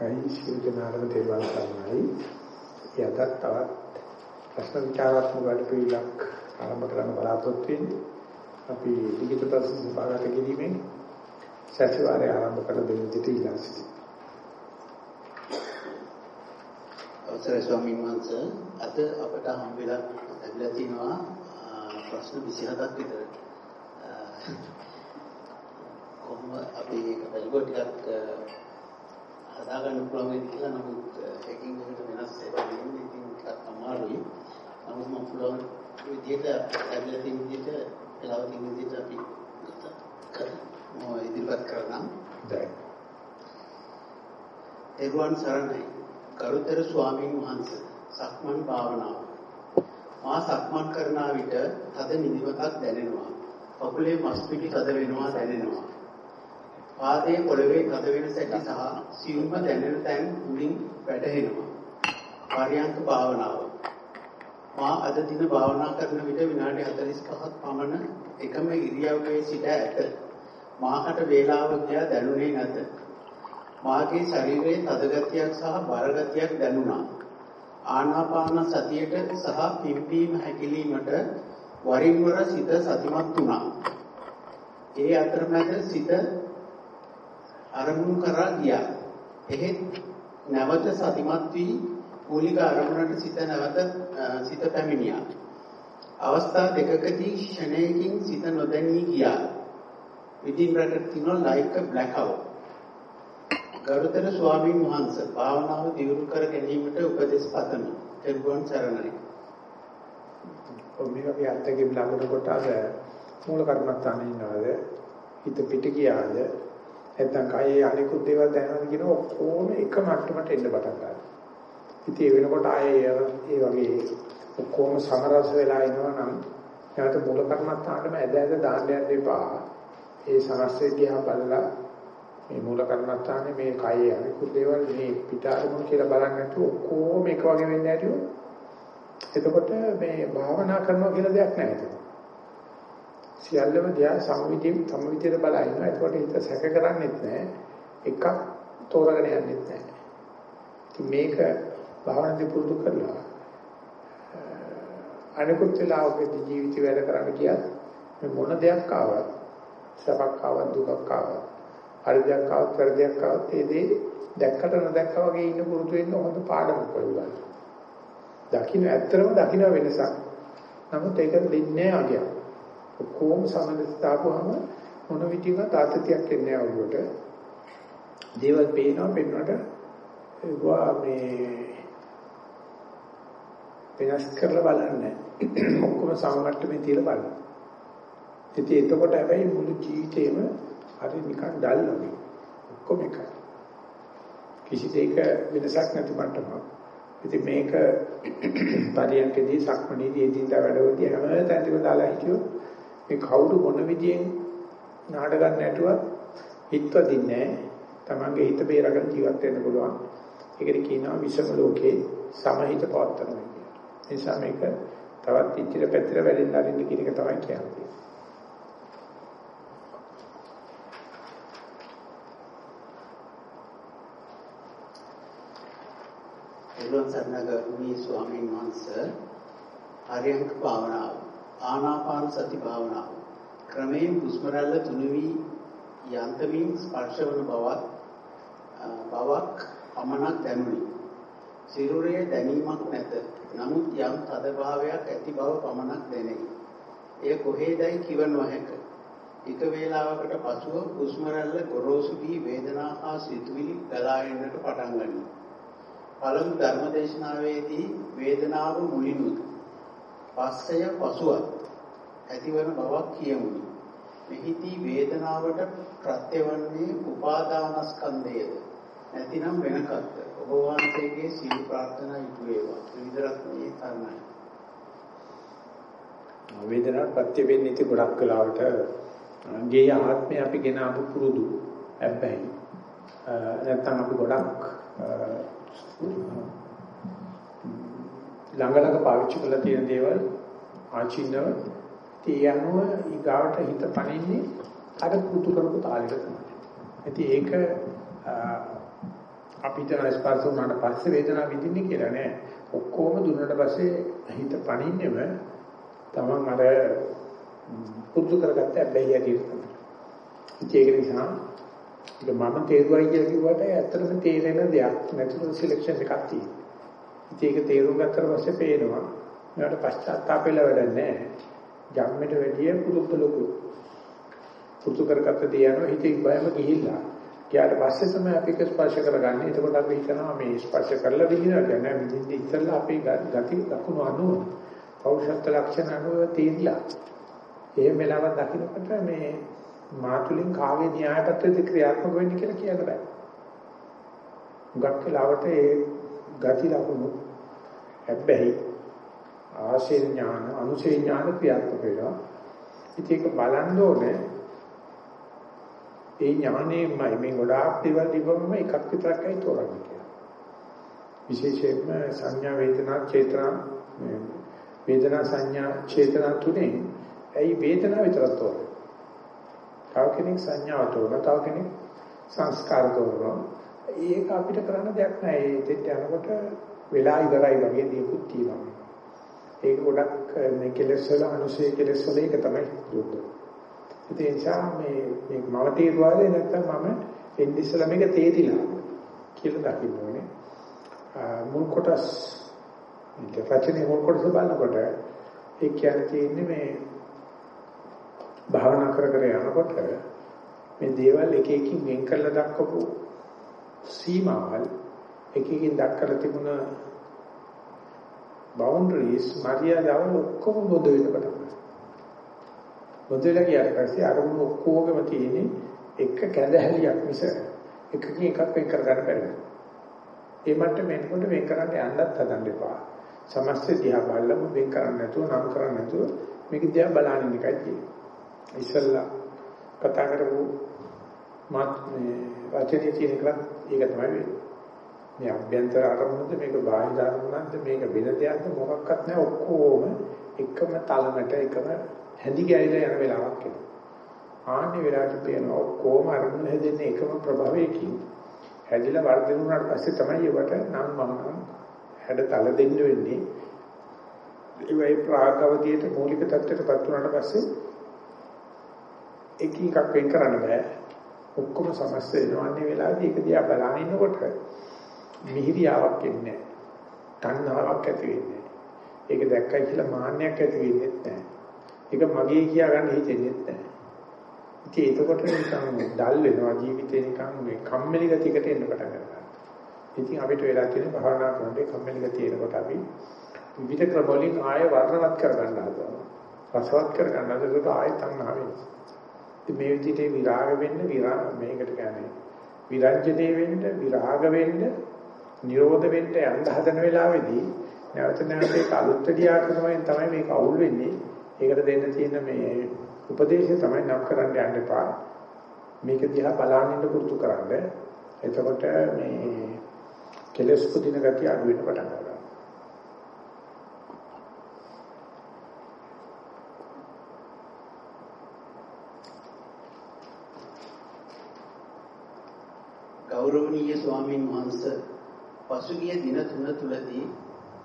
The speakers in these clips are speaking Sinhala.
අයි ශිල්පනාරම තේරුම් ගන්නයි. යදත් තවත් ප්‍රශ්න විචාරාත්මක වැඩපිළිවෙලක් ආරම්භ කරන්න බලාපොරොත්තු වෙන්නේ. අපි ලිඛිත ප්‍රශ්න සභාවට ගෙදීමෙන් සතිವಾರය ආරම්භ කර දෙන්න දෙට ඉල්ලා සිටිනවා. අවසරයි ස්වාමීන් වහන්සේ අද අපට හම් වෙලා ලැබිලා තිනවා ප්‍රශ්න 27ක් විතර. කොහොම අපි ඒක බැලුවා ටිකක් හදාගන්න පුළුවන් වෙයි කියලා නමුත් එකකින් එකට වෙනස් ඒවා වෙන්නේ ඉතින් ටිකක් අමාරුයි. නමුත් මම පුළුවන් විදිහට ලැබිලා තියෙන විදිහට වෙලාව තියෙන විදිහට අපි කරමු ඉදිරිපත් කරනම්. එරුවන් සරණයි. කරුතර ස්වාමීන් වහන්සේ සක්මන් භාවනාව. මා සක්මන් කරන විට තද නිදිමතක් දැනෙනවා. කකුලේ මස් පිටි තද වෙනවා දැනෙනවා. පාදයේ පොළවේ තද වෙන සැටි සහ සියුම්ම දැනෙන තැන් මුලින් වැටහෙනවා. පරියන්ක භාවනාව. මා අද දින භාවනා කරන විට විනාඩි 45ක් පමණ එකම ඉරියව්වේ සිට ඇත. මාහට වේලාව ගියා දැනුනේ නැත. මාගේ ශරීරයේ තද ගතියක් සහ බර ගතියක් දැනුණා. ආනාපාන සතියට සහ පිම්බීම හැකිලීමට වරින් වර සිත සතිමත් වුණා. ඒ අතරමැද සිත අරමුණු කරා ගියා. එහෙත් නැවත සතිමත් වී මූලික අරමුණට සිත නැවත සිත පැමිණියා. අවස්ථා දෙකකදී ක්ෂණයකින් සිත නොදැනී ගියා. within bracket තියෙනවා like a blackout. ගරුතර ස්වාමීන් වහන්සේ භාවනාව දියුණු කර ගැනීමට උපදෙස් පතමි. එරුවන් සරණයි. ඔබේ වගේ අත්දැකීම් ලැබුණකොට අද මූල කර්මස්ථානේ ඉන්නවද? හිත පිට ගියාද? නැත්නම් කයේ අනිකුත් දේවල් දැනනද කියන ඔක්කොම එක මට්ටමට එන්න පටන් ගන්නවා. ඉතින් ඒ වෙනකොට ආයේ ඒ වගේ ඔක්කොම සමරස වෙලා ඉනවා නම් එයාට මූල කර්මස්ථානෙම ඇද ඇද දාන්න යන්න එපා. ඒ සමස්තය දිහා බලලා මේ මූල කර්මස්ථානේ මේ කයේ අනිකුත් දේවල් මේ පිටාරමුණු කියලා බලන්නේ නැතුව ඔක්කොම එක වගේ වෙන්නේ නැතිව එතකොට මේ භාවනා කරනවා කියලා දෙයක් නැහැ සියල්ලම දිහා සමවිදි සමවිදියට බලනවා. ඒකට හිත සැක කරන්නේත් නැහැ. එකක් තෝරගෙන යන්නෙත් නැහැ. ඉතින් මේක භාවනාදී පුරුදු කරලා අනිකුත් වෙලාවකදී ජීවිත වැඩ කරන්න කියත් මේ මොන දෙයක් ආවත් සබක් ආවත් දුකක් ආවත් හරිදයක් ආවත් වැරදියක් ආවත් ඒ දේ දැක්කට නොදැක්කා වගේ ඉන්න පුරුදු වෙන්න හොඳ පාඩමක් වගේ දකින්න ඇත්තම දකින්න වෙනසක්. නමුත් ඒක දෙන්නේ නැහැ අගයක්. ඔක්කොම සමනස්ථාපුවම මොන විදිහකට ආතතියක් එන්නේ අවුලට දේවල් පේනවා පෙන්වට ඒවා මේ වෙනස් කරලා බලන්නේ ඔක්කොම සමමට්ටමේ තියලා බලන්න. ඉතින් එතකොට හැබැයි මුළු ජීවිතේම හරි නිකන් ඩල් වගේ ඔක්කොම එකයි. කිසි දෙයක වෙනසක් නැති මට්ටමක්. ඉතින් මේක පරියන්කදී සක්මණේදී එදින්දා වැඩවලදී හැම තැනකම දාලා හිටියොත් මේ කවුරු මොන විදියෙන් නාඩගම් නැටුවත් හිතවදින්නේ තමන්ගේ හිත බේරගෙන ජීවත් වෙන්න පුළුවන්. ඒකට කියනවා විෂම ලෝකේ සමහිත පවත්තනවා කියලා. ඒ නිසා මේක තවත් ඉච්චිර පැතිර වැඩෙන්න අරින්න කියන එක තමයි කියන්නේ. එළුවන් සරණගරුණී ස්වාමීන් වහන්සේ ආර්යංක භාවනාව ආනාපාන සති භාවනාව ක්‍රමයෙන් හුස්ම රැල්ල තුනි වී යන්තමින් ස්පර්ශවන බවක් බවක් පමණක් දැනුනි. සිරුරේ දැනීමක් නැත. නමුත් යම් තද භාවයක් ඇති බව පමණක් දැනේ. එය කොහේදයි කිව නොහැක. එක වේලාවකට පසුව හුස්ම රැල්ල ගොරෝසු වී වේදනා හා සිතුවිලි ගලා එන්නට පටන් ගනී. පළමු ධර්මදේශනාවේදී වේදනාව මුලිනුත් පස්සය පසුවත් ඇතිවන බවක් කියමුනි. මෙහිදී වේදනාවට ප්‍රත්‍යවන්නේ උපාදානස්කන්ධයද? නැතිනම් වෙනකක්ද? ඔබ වහන්සේගේ සීල ප්‍රාර්ථනා ඉටු වේවා. ත්‍රිවිධරත්නයේ තරණයි වේදනාවට ප්‍රත්‍ය වෙන්නේ ඉති ගොඩක් කලාවට. ගේ ආත්මය අපි ගෙන ආපු පුරුදු හැබැයි නැත්තම් අපි ගොඩක් ළඟ ළඟ පාවිච්චි කරලා තියෙන දේවල් ආචින්නව ඒ අනුව ඊගාවට හිත පණින්නේ අර පුතු කරපු තාලෙට තමයි. ඉතින් ඒක අපිට ස්පර්ශ වුණාට පස්සේ වේදනාව විඳින්නේ කියලා නෑ. ඔක්කොම දුන්නට පස්සේ හිත පණින්නෙම තමන් අර පුරුදු කරගත්ත හැබැයි ඇටියට තමයි. ඒක නිසා ඒක මම තේරුවයි කියලා කිව්වට ඇත්තටම තේරෙන දෙයක් නැතුව සිලෙක්ෂන් එකක් තියෙනවා. ඉතින් ඒක තේරුම් ගත්තට පස්සේ පේනවා මට පශ්චාත්තාපෙල වැඩක් නැහැ. ජම්මෙට වැඩිය පුරුද්ද ලොකු. පුරුදු කරගත්ත දේ යනවා හිතේ බයම ගිහිල්ලා. ගියාට පස්සේ තමයි අපි ඒක ස්පර්ශ කරගන්නේ. එතකොට අපි හිතනවා මේ ස්පර්ශ කරලා විඳිනවා කියන්නේ විඳින්න ඉස්සෙල්ලා අපි ගති ලකුණු අනුව පෞරුෂත්ව ලක්ෂණ අනුව තේරිලා. එහෙම වෙලාවක් දකින්නකොට මේ මාතුලින් කාගේ න්‍යායපත්‍රයේද ක්‍රියාත්මක වෙන්නේ කියලා කියන්න බෑ. හුඟක් වෙලාවට ඒ ගති ලකුණු හැබැයි ආශේ ඥාන අනුශේ ඥාන ක්‍රියාත්මක වෙනවා. ඉතින් ඒක බලන්න ඕනේ. ඒ ඥානෙමයි මේ ගොඩාක් දේවල් තිබුණම එකක් විතරක්යි තෝරන්නේ කියලා. විශේෂයෙන්ම සංඥා වේදනා චේතනා වේදනා සංඥා චේතනා තුනේ ඇයි වේදනාව විතරක් තෝරන්නේ? තව කෙනෙක් සංඥාව තෝරනවා, තව කෙනෙක් සංස්කාර තෝරනවා. ඒක අපිට කරන්න දෙයක් නැහැ. ඒ දෙට යනකොට වෙලා ඉවරයි වගේ දේකුත් තියෙනවා. ඒක ගොඩක් මේ කෙලෙස් වල අනුසය කෙලෙස් වල ඒක තමයි දුක. ඒ නිසා මේ මේ මම තේරුවාද නැත්නම් මම එන්නේ ඉස්සලා මේක තේරිලා කියලා දකින්න ඕනේ. මුල් කොටස් ඒක රචනයේ මුල් කොටස බලනකොට ඒ කියන්නේ තියෙන්නේ මේ භාවනා කර කර යනකොට මේ දේවල් එක එකින් වෙන් කරලා දක්වපු සීමාවල් එකකින් දක්කලා තිබුණ boundaries මරියාදවල් ඔක්කොම බොද වෙන්න පටන් ගන්නවා. බොද වෙලා ගියාට පස්සේ අරමුණු ඔක්කොගම තියෙන්නේ එක කැඳහැලියක් මිස එකකින් එකක් වෙන් කර ගන්න බැහැ. ඒ මට්ටම එනකොට වෙන් කරන්න යන්නත් හදන්න එපා. සමස්ත දිහා බලලම වෙන් කරන්න නැතුව නම් කරන්න නැතුව මේක දිහා බලන්න එකයි තියෙන්නේ. ඉස්සල්ලා කතා කරපු මාත් මේ වචනේ තියෙන එක ඒක තමයි වෙන්නේ. මේ අභ්‍යන්තර අරමුණද මේක බාහිර අරමුණක්ද මේක වෙන දෙයක්ද මොකක්වත් නැහැ ඔක්කොම එකම තලමට එකම හැදි ගෑවිලා යන වෙලාවක් එනවා. ආන්නේ වෙලාවට පේනවා ඔක්කොම අරමුණ හැදෙන්නේ එකම ප්‍රභවයකින්. හැදිලා වර්ධන වුණාට පස්සේ තමයි ඒවට නම් මම හැඩතල දෙන්න වෙන්නේ. ඒ වගේ ප්‍රාග්ගවතියට මූලික தත්ත්වයටපත් වුණාට පස්සේ එක එකක් වෙන් කරන්න බෑ. ඔක්කොම සමස්ත වෙනවා. අන්නේ වෙලාවේදී ඒක දිහා බලන ඉන්නකොට මිහිරියාවක් එන්නේ නැහැ. තණ්හාවක් ඇති වෙන්නේ නැහැ. ඒක දැක්කයි කියලා මාන්නයක් ඇති වෙන්නේ නැහැ. ඒක මගේ කියා ගන්න හිතෙන්නේ නැහැ. ඉතින් ඒකකොට නිකන් ඩල් වෙනවා ජීවිතේ නිකන් මේ කම්මැලි ගතියකට එන්න පටන් ගන්නවා. ඉතින් අපිට වෙලා තියෙන භාවනා කරනකොට කම්මැලි ගතිය එනකොට අපි විවිධ ක්‍රමවලින් ආය වර්ණවත් කර ගන්න හදනවා. රසවත් කර ගන්න හදනකොට ආය තණ්හා වෙනවා. ඉතින් මේ විදිහට විරාග වෙන්න විරා මේකට කියන්නේ විරංජනේ වෙන්න විරාග වෙන්න නිරෝධ වෙන්න යන්න හදන වෙලාවේදී නැවත නැවත ඒක අලුත් ක්‍රියාකරනවෙන් තමයි මේක අවුල් වෙන්නේ. ඒකට දෙන්න තියෙන මේ උපදේශය තමයි නම් කරන්න යන්න එපා. මේක දිහා බලන්න ඉන්න පුරුදු කරන්න. එතකොට මේ කෙලස් පුදින ගතිය අඩු වෙන පටන් ගන්නවා. ගෞරවනීය ස්වාමින් වහන්සේ පසුගිය දින තුන තුලදී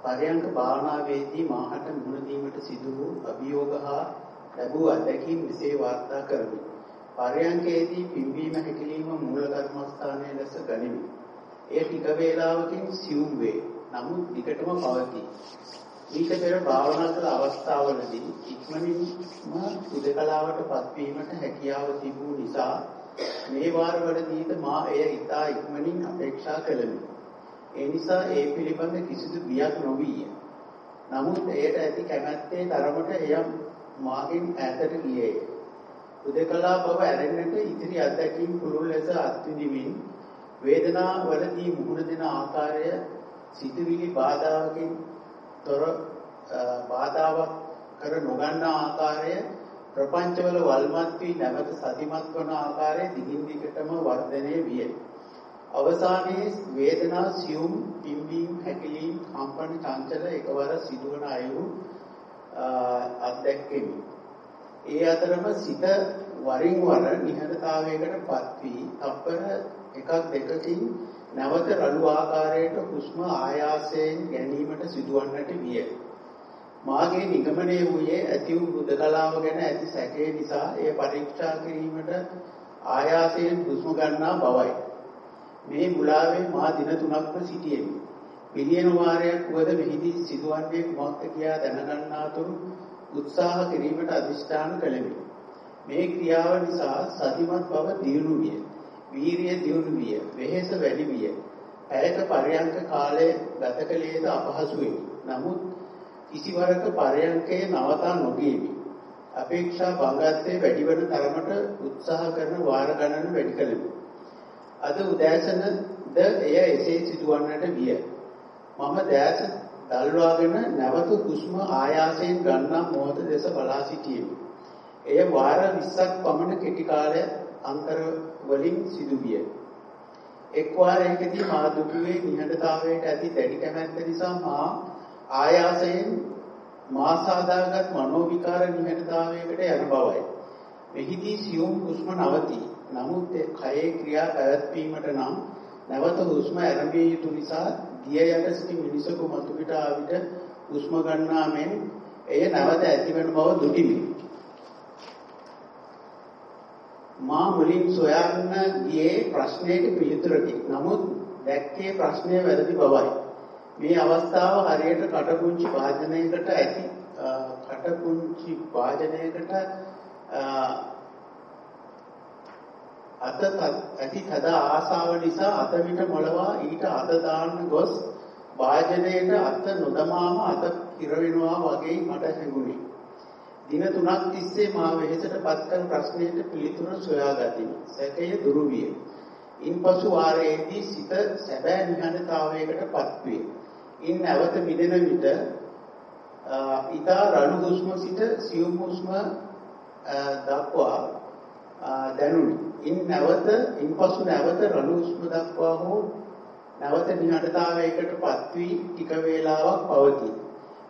පරයන්ක භාවනාවේදී මාහට මුහුණ දීමට සිදු වූ අභියෝග හා ලැබූ අත්දැකීම් විසේ වාර්තා කරමි. පරයන්කේදී පිම්බීම හැකිලිම මූල කර්මස්ථානයේ ලෙස ගනිමි. එය ටික වේලාවකින් සියුම් වේ. නමුත් ටිකටම පවතී. ඊට පෙර භාවනා කළ අවස්ථාවලදී ඉක්මනින්ම උදකලාවට පත්වීමට හැකියාව තිබූ නිසා මේ වාරවලදීද මා එය ඉතා ඉක්මනින් අපේක්ෂා කළෙමි. ඒ නිසා ඒ පිළිබඳ කිසිදු බියක් නොවිය. නමුත් එයට ඇති කැමැත්තේ තරමට එය මාගෙන් ඈතට ගියේය. උදකලා බව ඇරෙන්නට ඉදිරි අත්දැකීම් පුළුල් ලෙස අත්විඳිමින් වේදනාවලදී මුහුණ දෙන ආකාරය සිතුවිලි බාධාවකින් තොර බාධාවක් කර නොගන්නා ආකාරය ප්‍රපංචවල වල්මත් වී නැවත සතිමත් වන ආකාරය දිගින් දිගටම වර්ධනය විය. අවසානයේ වේදනා සියුම් පිම්බීම් හැකිලීම් කම්පන චංචල එකවර සිදුවන අයු අත්දැක්කෙමි. ඒ අතරම සිත වරින් වර නිහඬතාවයකට පත් වී තප්පර එකක් දෙකකින් නැවත රළු ආකාරයට හුස්ම ආයාසයෙන් ගැනීමට සිදුවන්නට විය. මාගේ නිගමනය වූයේ ඇති වූ බුදකලාව ගැන ඇති සැකේ නිසා එය පරීක්ෂා කිරීමට ආයාසයෙන් හුස්ම ගන්නා බවයි. මේ මුලාවේ මා දින තුනක්ම සිටියෙමි. මිලියන වාරයක් වුවද මෙහිදී සිදුවන්නේ කුමක්ද කියා දැනගන්නාතුරු උත්සාහ කිරීමට අදිෂ්ඨාන කළෙමි. මේ ක්‍රියාව නිසා සතිමත් බව දියුණු විය. වීරිය දියුණු විය. වෙහෙස වැඩි විය. ඇයක පරයන්ක කාලය ගත කළේද අපහසු වෙමි. නමුත් කිසිවරක පරයන්කේ නවතා නොගියමි. අපේක්ෂා භංගත්වයේ වැඩි වන තරමට උත්සාහ කරන වාර ගණන වැඩි කළෙමි. අද උදෑසනද එය එසේ සිදුවන්නට විය. මම දැස දල්වාගෙන නැවත හුස්ම ආයාසයෙන් ගන්නා මොහොත දෙස බලා සිටියෙමි. එය වාර 20ක් පමණ කෙටි කාලය අන්තර වලින් සිදුවිය. එක් වාරයකදී මා දුටුවේ නිහඬතාවයට ඇති දැඩි කැමැත්ත නිසා මා ආයාසයෙන් මා සාදාගත් මනෝවිකාර නිහඬතාවයකට යන බවයි. මෙහිදී සියුම් හුස්ම නවතී. නමුත් කයේ ක්‍රියා පැවැත්වීමට නම් නැවත හුස්ම ආරම්භිය යුතු නිසා දිය යට සිටි මිනිසකු මතු පිට ආවිට හුස්ම ගන්නා මෙන් එය නැවත ඇතිවන බව දුටිමි. මා මුලින් සොයන්න ගියේ ප්‍රශ්නයට පිළිතුරකි. නමුත් දැක්කේ ප්‍රශ්නය වැරදි බවයි. මේ අවස්ථාව හරියට කටපුංචි වාදනයකට ඇති කටපුංචි වාදනයකට අත ඇති තද ආසාව නිසා අත විට මොළවා ඊට අත දාන්න ගොස් වාජනයේට අත නොදමාම අත ඉර වෙනවා වගේ මට හැඟුණි. දින තුනක් තිස්සේ මා වෙහෙසටපත් කරන ප්‍රශ්නයට පිළිතුර සොයාගතිමි. සැකය දුරු විය. ඉන්පසු වාරයේදී සිත සැබෑ නිහඬතාවයකටපත් වේ. ඉන් නැවත මිදෙන විට ඊතා රළු හුස්ම සිට සියුම් හුස්ම දක්වා දැනුනි. ඉන් නැවත ඉන්පසු නැවත රළු හුස්ම දක්වා හෝ නැවත නිහඬතාවයකටපත් වී ටික වේලාවක් පවතී.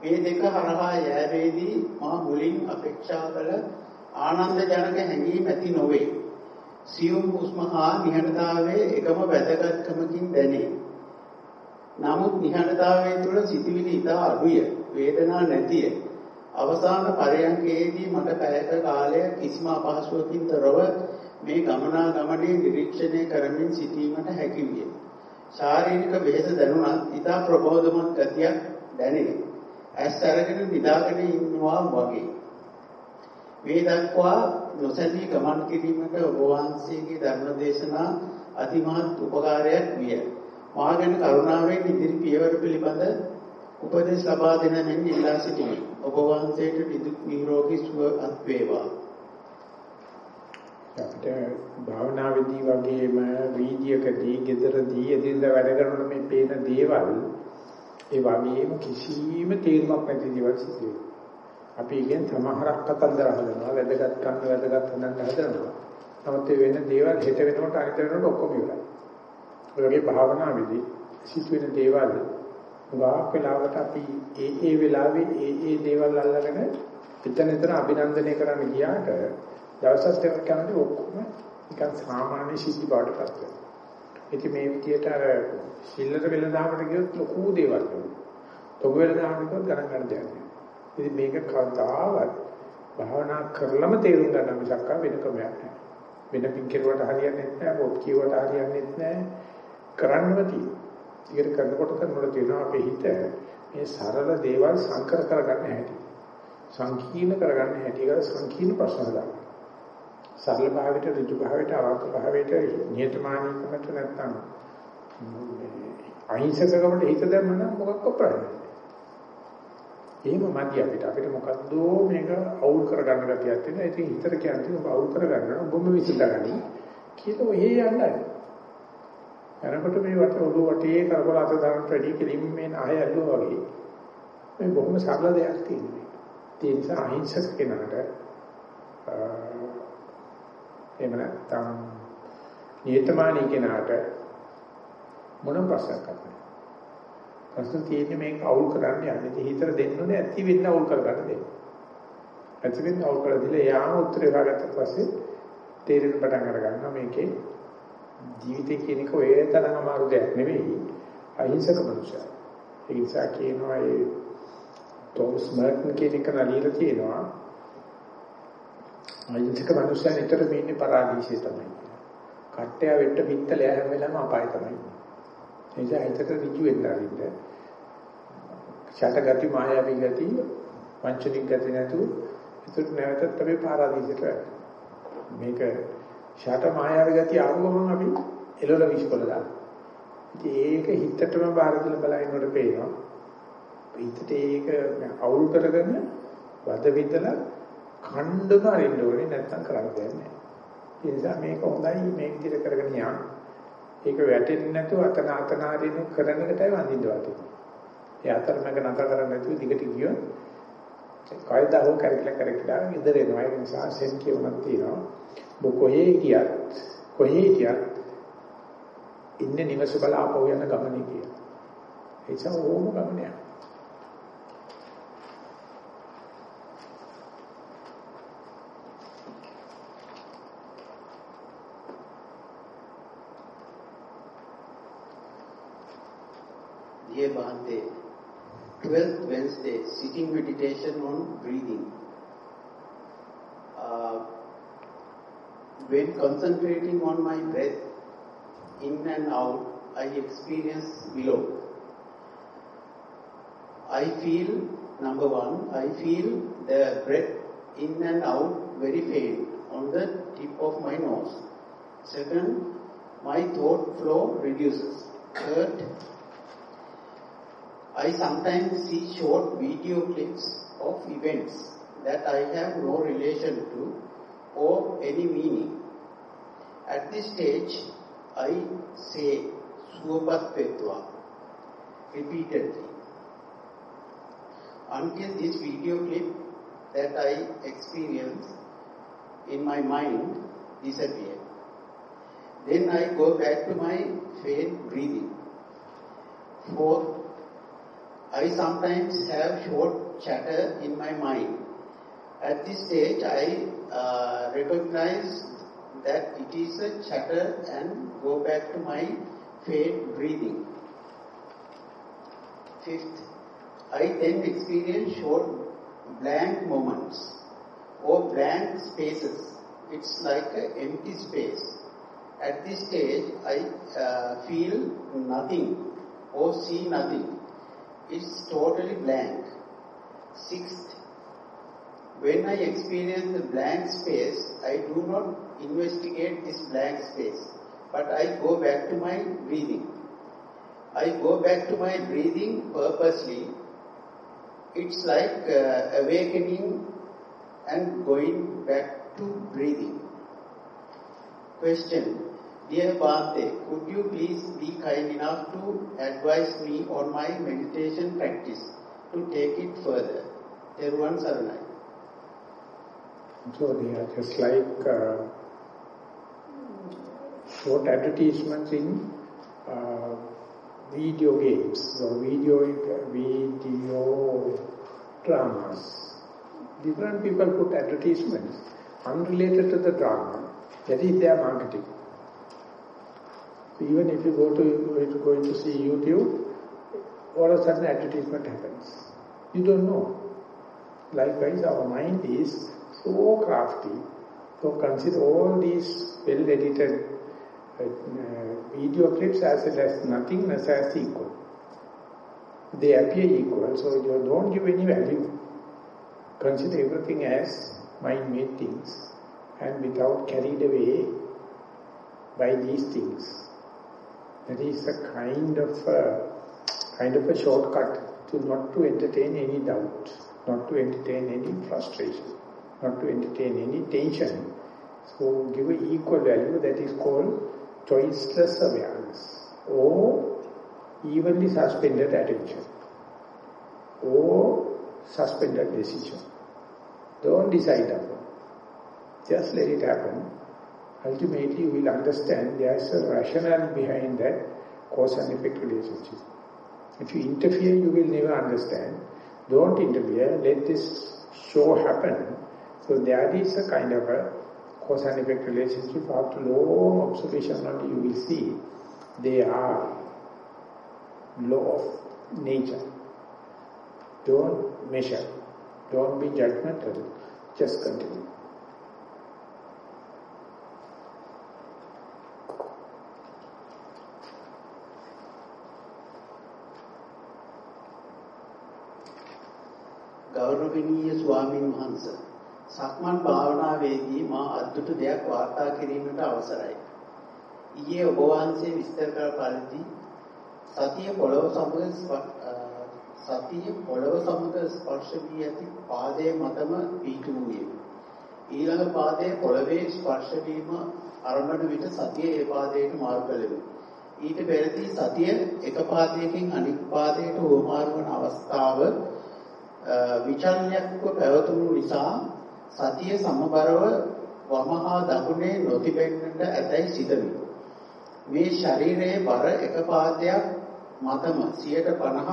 මේ දෙක හරහා යෑමේදී මා මුලින් අපේක්ෂා කළ ආනන්ද ජනක හැඟීම් ඇති නොවේ. සියුම් හුස්ම හා නිහඬතාවයේ එකම වැදගත්කමකින් දැනේ. නමුත් නිහඬතාවයේ තුල සිටිවිලි ඉතා අඩුය. වේදනා නැතිය. අවසාන පරයන්කේදී මට පැයක කාලය කිසිම අපහසුවකින් තොරව මේ ගමනාගමනයේ නිරීක්ෂණය කරමින් සිටීමට හැකි විය. ශාරීරික වෙහෙස දැනුණත් ඉතා ප්‍රබෝධමත් ගතියක් දැනේ. ඇස් අරගෙන නිදාගෙන ඉන්නවා වගේ. මේ දක්වා නොසැලී ගමන් කිරීමට ඔබ වහන්සේගේ ධර්ම දේශනා අතිමහත් උපකාරයක් විය. මා ගැන කරුණාවෙන් ඉදිරි පියවර පිළිබඳ උපදෙස් ලබා දෙන මෙන් ඉල්ලා සිටිමි. ඔබ වහන්සේට නිදුක් නිරෝගී සුව අත් වේවා. අපිට භාවනාවේදී වගේම වීදියකදී, ගෙදරදී එදිනදා වැඩ කරනකොට මේ පේන දේවල් ඒ වගේම කිසිම තේරුමක් නැති දේවල් සිද්ධ වෙනවා. අපි ඉගෙන සමහරක් කතන්දර හදනවා, වැදගත් කන්න වැදගත් හදන්න හදනවා. නමුත් ඒ වෙන දේවල් හෙට වෙනකොට අනිත් වෙනකොට ඔක්කොම ඉවරයි. ඔය වගේ භාවනාවේදී සිදුවෙන දේවල් ගාක් වෙලාවට අපි ඒ ඒ වෙලාවේ ඒ ඒ දේවල් අල්ලගෙන එතන එතන අභිනන්දනය කරන්න ගියාට දවසක් දෙකක් යනකොට ඔක්කොම නිකන් සාමාන්‍ය සිද්ධි බවට පත් වෙනවා. ඉතින් මේ විදියට අර සිල්ලර වෙලඳාමට ගියොත් ලොකු දේවල් වෙනවා. තොග වෙලඳාමට ගියොත් ගණන් ගන්න දෙයක් නෑ. ඉතින් මේක කවදාවත් භාවනා කරලම තේරුම් ගන්න මිසක් වෙන ක්‍රමයක් නෑ. වෙන පින්කේරුවට හරියන්නේ නැහැ, පොත් කියවට හරියන්නේ නැහැ. කරන්නම තියෙනවා. ඊට කරනකොට කරනකොට තියෙනවා අපේ හිත මේ සරල දේවල් සංකර කරගන්න හැටි. සංකීර්ණ කරගන්න හැටි කියලා සංකීර්ණ ප්‍රශ්න දානවා. සරල භාවයට ඍජු භාවයට අවක භාවයට නියතමානීකමට නැත්තම් අහිංසකකමට හිත දැම්ම නම් මොකක්ද ප්‍රශ්නේ. එහෙම මදි අපිට අපිට මොකද්ද මේක අවුල් කරගන්න ගැතියක් තියෙනවා. ඉතින් හිතට කියන්නේ ඔබ අවුල් කරගන්න ඔබම විසඳගනි කියලා ඔහෙ යන්නයි. යනකොට මේ වට ඔළුව වටේ කරබල අත දාන්න වැඩි කෙලින් මේ ආය ඇල්ලුවා වගේ මේ බොහොම සරල දෙයක් තියෙනවා. ඒ නිසා අහිංසක කෙනාට එහෙම නැත්නම් නියතමානී කෙනාට මොන ප්‍රශ්නයක් නැහැ. ප්‍රශ්න තියෙන්නේ මේක අවුල් කරන්න යන්නේ. හිතට දෙන්න ඕනේ ඇති වෙන්න අවුල් කරගන්න දෙන්න. ඇති වෙන්න අවුල් කරලා දීලා යාම උත්තරේ හොයාගත්ත පස්සේ තේරෙන පටන් අර ගන්නවා මේකේ ජීවිතේ කියන එක ඔය තරම් අමාරු දෙයක් නෙවෙයි. අහිංසක මනුස්සයෙක්. ඒ නිසා කියනවා ඒ තෝමස් මර්ටන් කියන එක නලියලා තියෙනවා. අහිංසක මනුස්සයන් විතර මේන්නේ පරාදීසය තමයි. කට්ටය වෙන්න පිටතල හැම වෙලාවෙම අපාය තමයි. ඒ නිසා හිතට ඍජු වෙන්න ආරින්න. ඡටගති මායාවී ගති වංචනික ගති නැතුව ඒකට නැවතත් අපි පාරාදීසයට මේක ඡට මායාවී ගති ආව ගමන් අපි එළවල විශ්කොල දානවා. ඉතින් ඒක හිතටම බාර දෙලා බලනකොට පේනවා. හිතට ඒක අවුල් කරගෙන වද විදලා ඛණ්ඩම අරින්න ඕනේ නැත්තම් කරන්න දෙයක් නැහැ. ඒ නිසා මේක හොඳයි මේ විදිහට කරගෙන යන්න. ඒක වැටෙන්නේ නැතුව අතන අතන හරිනු කරන එකටයි වඳින්න වටින්නේ. ඒ අතරමැක නතර කරන්නේ නැතුව දිගට ගියොත් කයදා හෝ කරකිලා කරකිලා ඉදර එනවා. ඒ නිසා සෙන් කියවනක් තියෙනවා. ඔබ කොහේ ගියත් කොහේ ගියත් ඉන්නේ නිවස බලාපොව යන ගමනේ කියලා. ඒ නිසා ඕම ගමනයක්. Dear Bhante, 12th Wednesday, sitting meditation on breathing. When concentrating on my breath, in and out, I experience below. I feel, number one, I feel the breath in and out very faint on the tip of my nose. Second, my thought flow reduces. Third, I sometimes see short video clips of events that I have no relation to or any meaning. At this stage, I say Suvapat Petwa repeatedly until this video clip that I experience in my mind disappears. Then I go back to my faint breathing. Fourth, I sometimes have short chatter in my mind. At this stage, I uh, recognize that it is a chatter and go back to my faint breathing. Fifth, I then experience short blank moments or blank spaces. It's like an empty space. At this stage, I uh, feel nothing or see nothing. It's totally blank. Sixth, when I experience the blank space, I do not investigate this blank space, but I go back to my breathing. I go back to my breathing purposely. It's like uh, awakening and going back to breathing. Question. Dear Bhante, could you please be kind enough to advise me on my meditation practice to take it further? Teruvan Saranai. So they are just like uh, short advertisements in uh, video games or video video dramas. Different people put advertisements unrelated to the drama. That is their marketing. So even if you go to going to see YouTube, all of a sudden advertisement happens. You don't know. Likewise, our mind is so crafty. So consider all these well-edited uh, video clips as well as nothingness as equal. They appear equal, so you don't give any value. Consider everything as mind-made things and without carried away by these things. That is a kind of a, kind of a shortcut to not to entertain any doubt, not to entertain any frustration, not to entertain any tension. So give equal value that is called choiceless awareness or evenly suspended attention or suspended decision. Don't decide upon. Just let it happen. Ultimately, you will understand there is a rationale behind that cause and effect relationship. If you interfere, you will never understand. Don't interfere. Let this show happen. So there is a kind of a cause and effect relationship, after long observation only you will see they are law of nature. Don't measure, don't be judgmental, just continue. ගෞරවනීය ස්වාමින් වහන්සේ සක්මන් භාවනාවේදී මා අද්දුට දෙයක් වාර්තා කිරීමට අවසරයි. ඊයේ ඔබ වහන්සේ විස්තර කළ පරිදි සතිය පොළව සමග සතිය පොළව සමග ස්පර්ශ වී ඇති පාදයේ මතම පිටු වූයේ. ඊළඟ පාදයේ පොළවේ ස්පර්ශ වීම අරමුණු විට සතිය ඒ පාදයට මාරු කළෙමි. ඊට පෙරදී සතිය එක පාදයකින් අනිත් පාදයට උවමාරු වන අවස්ථාව විචල්යක්ව පැවතුණු නිසා සතිය සමබරව වමහා දකුණේ නොතිබෙන්නට ඇතැයි සිතමි. මේ ශරීරයේ බර එක පාදයක් මතම 150ක්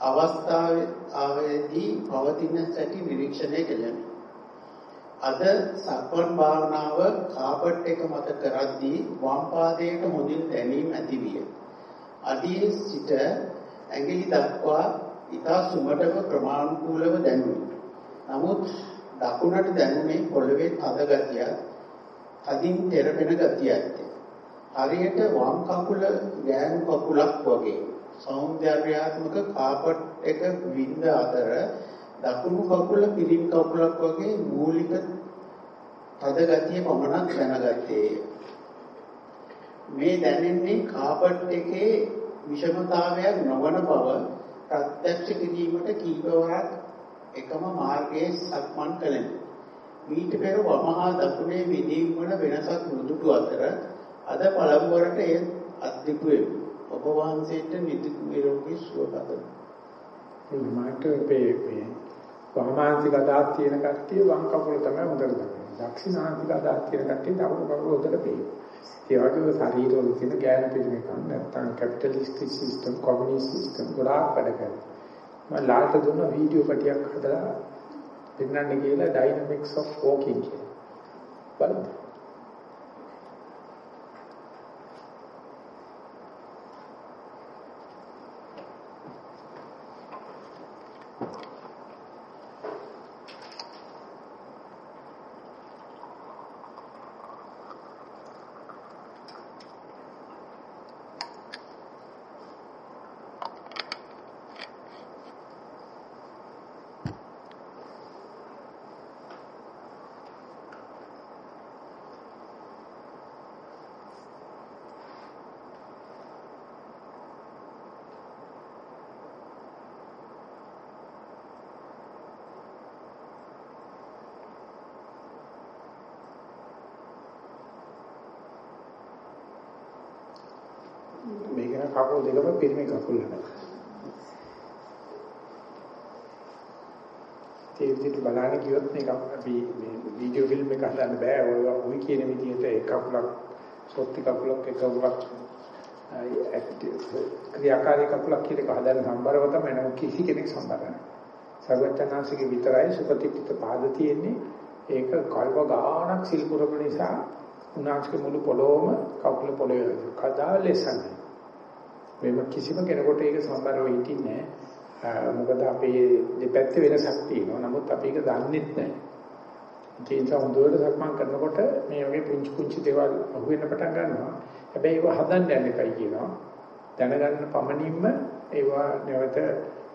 අවස්ථාවේදී පවතින සැටි නිරීක්ෂණය කළෙමි. අද සක්වන් භාවනාව කාපට් එක මත කරද්දී වම් පාදයට හොඳින් දැනීම ඇතිවිය. අඩියේ සිට ඇඟිලි දක්වා ඉතා සුමටව ක්‍රමානුකූලව දැනුනි. නමුත් දකුණට දැනුනේ පොළවේ තද ගතිය, අදින් තෙරපෙන ගතිය ඇත්තේ. හරියට වම් කකුල ගෑනු කකුලක් වගේ සෞන්දර්යාත්මක කාපට් එක විඳ අතර දකුණු කකුල පිරිම් කකුලක් වගේ මූලික තද ගතිය පමණක් දැනගත්තේ. මේ දැනෙන්නේ කාපට් එකේ විෂමතාවයක් නොවන බව ප්‍රත්‍යක්ෂ කිරීමට කීපවරක් එකම මාර්ගයේ සක්මන් කළෙමි. මීට පෙර වමහා දකුණේ විදීම් වල වෙනසක් නොදුටු අතර අද පළමු වරට එය අත්දිපුවෙමි. ඔබ වහන්සේට නිරෝගී සුව පතමි. මට මේ මේ වමමාංශික අදහස් තියෙන කට්ටිය වම් කකුල තමයි හොඳට දකින්නේ. දක්ෂිනාංශික අදහස් තියෙන කට්ටිය දකුණු කකුල හොඳට පේනවා. ඒ වගේම ශරීරවල තියෙන ගෑන පිළිමකම් නැත්තම් කැපිටලිස්ටික් සිස්ටම්, කොමියුනිස්ට් සිස්ටම් ගොඩාක් වැඩ කරනවා. මම ලාට දුන්න වීඩියෝ පටියක් හදලා දෙන්නන්න කියලා ඩයිනමික්ස් ඔෆ් වෝකින් කියලා. බලන්න. කකුල් දෙකම පිරිමි කකුල් හදනවා. ඒ විදිහට බලන්න කිව්වොත් මේක අපි මේ වීඩියෝ ෆිල්ම් එක හදන්න බෑ. ඔය ඔය කියන විදිහට එක කකුලක් සොත්ති කකුලක් එක කකුලක් ක්‍රියාකාරී කකුලක් කියලා හදන්න සම්බරව තමයි නෝ කිසි කෙනෙක් සම්බර නැහැ. සර්වඥාන්සේගේ විතරයි සුපතිත්ත පාද තියෙන්නේ. ඒක කල්ප ගාණක් සිල් පුරපු නිසා උනාස්ගේ මුළු පොළොවම කකුල පොළොවේ කදා ලෙසන්නේ. මෙම කිසිම කෙනෙකුට ඒක සම්බරව හිටින්නේ නැහැ. මොකද අපේ දෙපැත්තේ වෙනසක් තියෙනවා. නමුත් අපි ඒක දන්නෙත් නැහැ. ඒ නිසා හොඳට සක්මන් කරනකොට මේ වගේ පුංචි පුංචි දේවල් අහුවෙන්න පටන් ගන්නවා. හැබැයි ඒව හදන්න යන්න එපයි කියනවා. දැනගන්න පමණින්ම ඒවා නැවත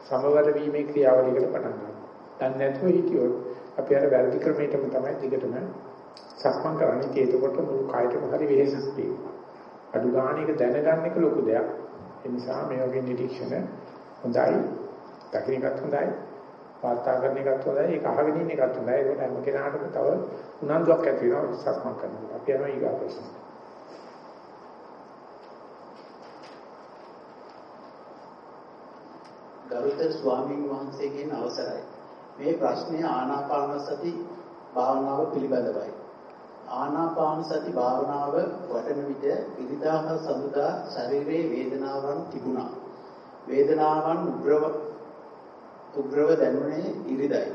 සමවර වීමේ ක්‍රියාවලියකට පටන් ගන්නවා. දැන් නැතුව හිටියොත් අපි අර වැරදි ක්‍රමයටම තමයි දිගටම සක්මන් කරන්නේ. ඒකකොට මුළු කායයටම හරි වෙහෙසක් තියෙනවා. අඩු ගාණේක දැනගන්න එක ලොකු දෙයක්. ඒ නිසා මේ වගේ නිරීක්ෂණ හොඳයි. දකින්න එකත් හොඳයි. වාර්තා කරන එකත් හොඳයි. ඒක අහගෙන ඉන්න එකත් හොඳයි. ඒකට හැම කෙනාටම තව උනන්දුවක් ඇති වෙනවා සක්මන් කරනවා. අපි යනවා ඊගා ප්‍රශ්නට. ගරුතර ස්වාමීන් වහන්සේගෙන් අවසරයි. මේ ප්‍රශ්නය ආනාපාන සති භාවනාව පිළිබඳවයි. ආනාපාන සති භාවනාව වඩන විට ඉරිදාහ සමුදා ශරීරයේ වේදනාවන් තිබුණා. වේදනාවන් උග්‍රව උග්‍රව දැනුනේ ඉරිදයි.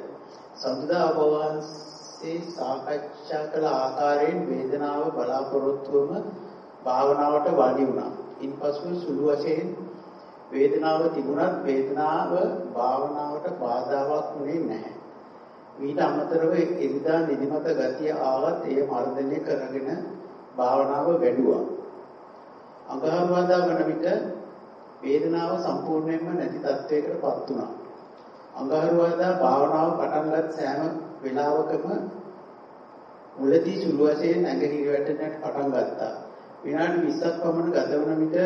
සමුදා අවවාන්සේ පස්සේ සාකච්ඡා කළ ආකාරයෙන් වේදනාව බලාපොරොත්තුවම භාවනාවට වාඩි වුණා. ඉන්පසු සුළු වශයෙන් වේදනාව තිබුණත් වේදනාව භාවනාවට බාධාවක් වුණේ නැහැ. ඊට අමතරව එදිනදා නිදිමත ගතිය ආවත් එය මර්ධනය කරගෙන භාවනාව වැඩුවා. අඟහරුවාදා වන විට වේදනාව සම්පූර්ණයෙන්ම නැති තත්වයකටපත් වුණා. අඟහරුවාදා භාවනාව පටන්ගත් සෑම වෙලාවකම මුලදී සුළු වශයෙන් ඇඟ හිරවැටෙන්නට පටන් ගත්තා. විනාඩි 20ක් පමණ ගත වන විට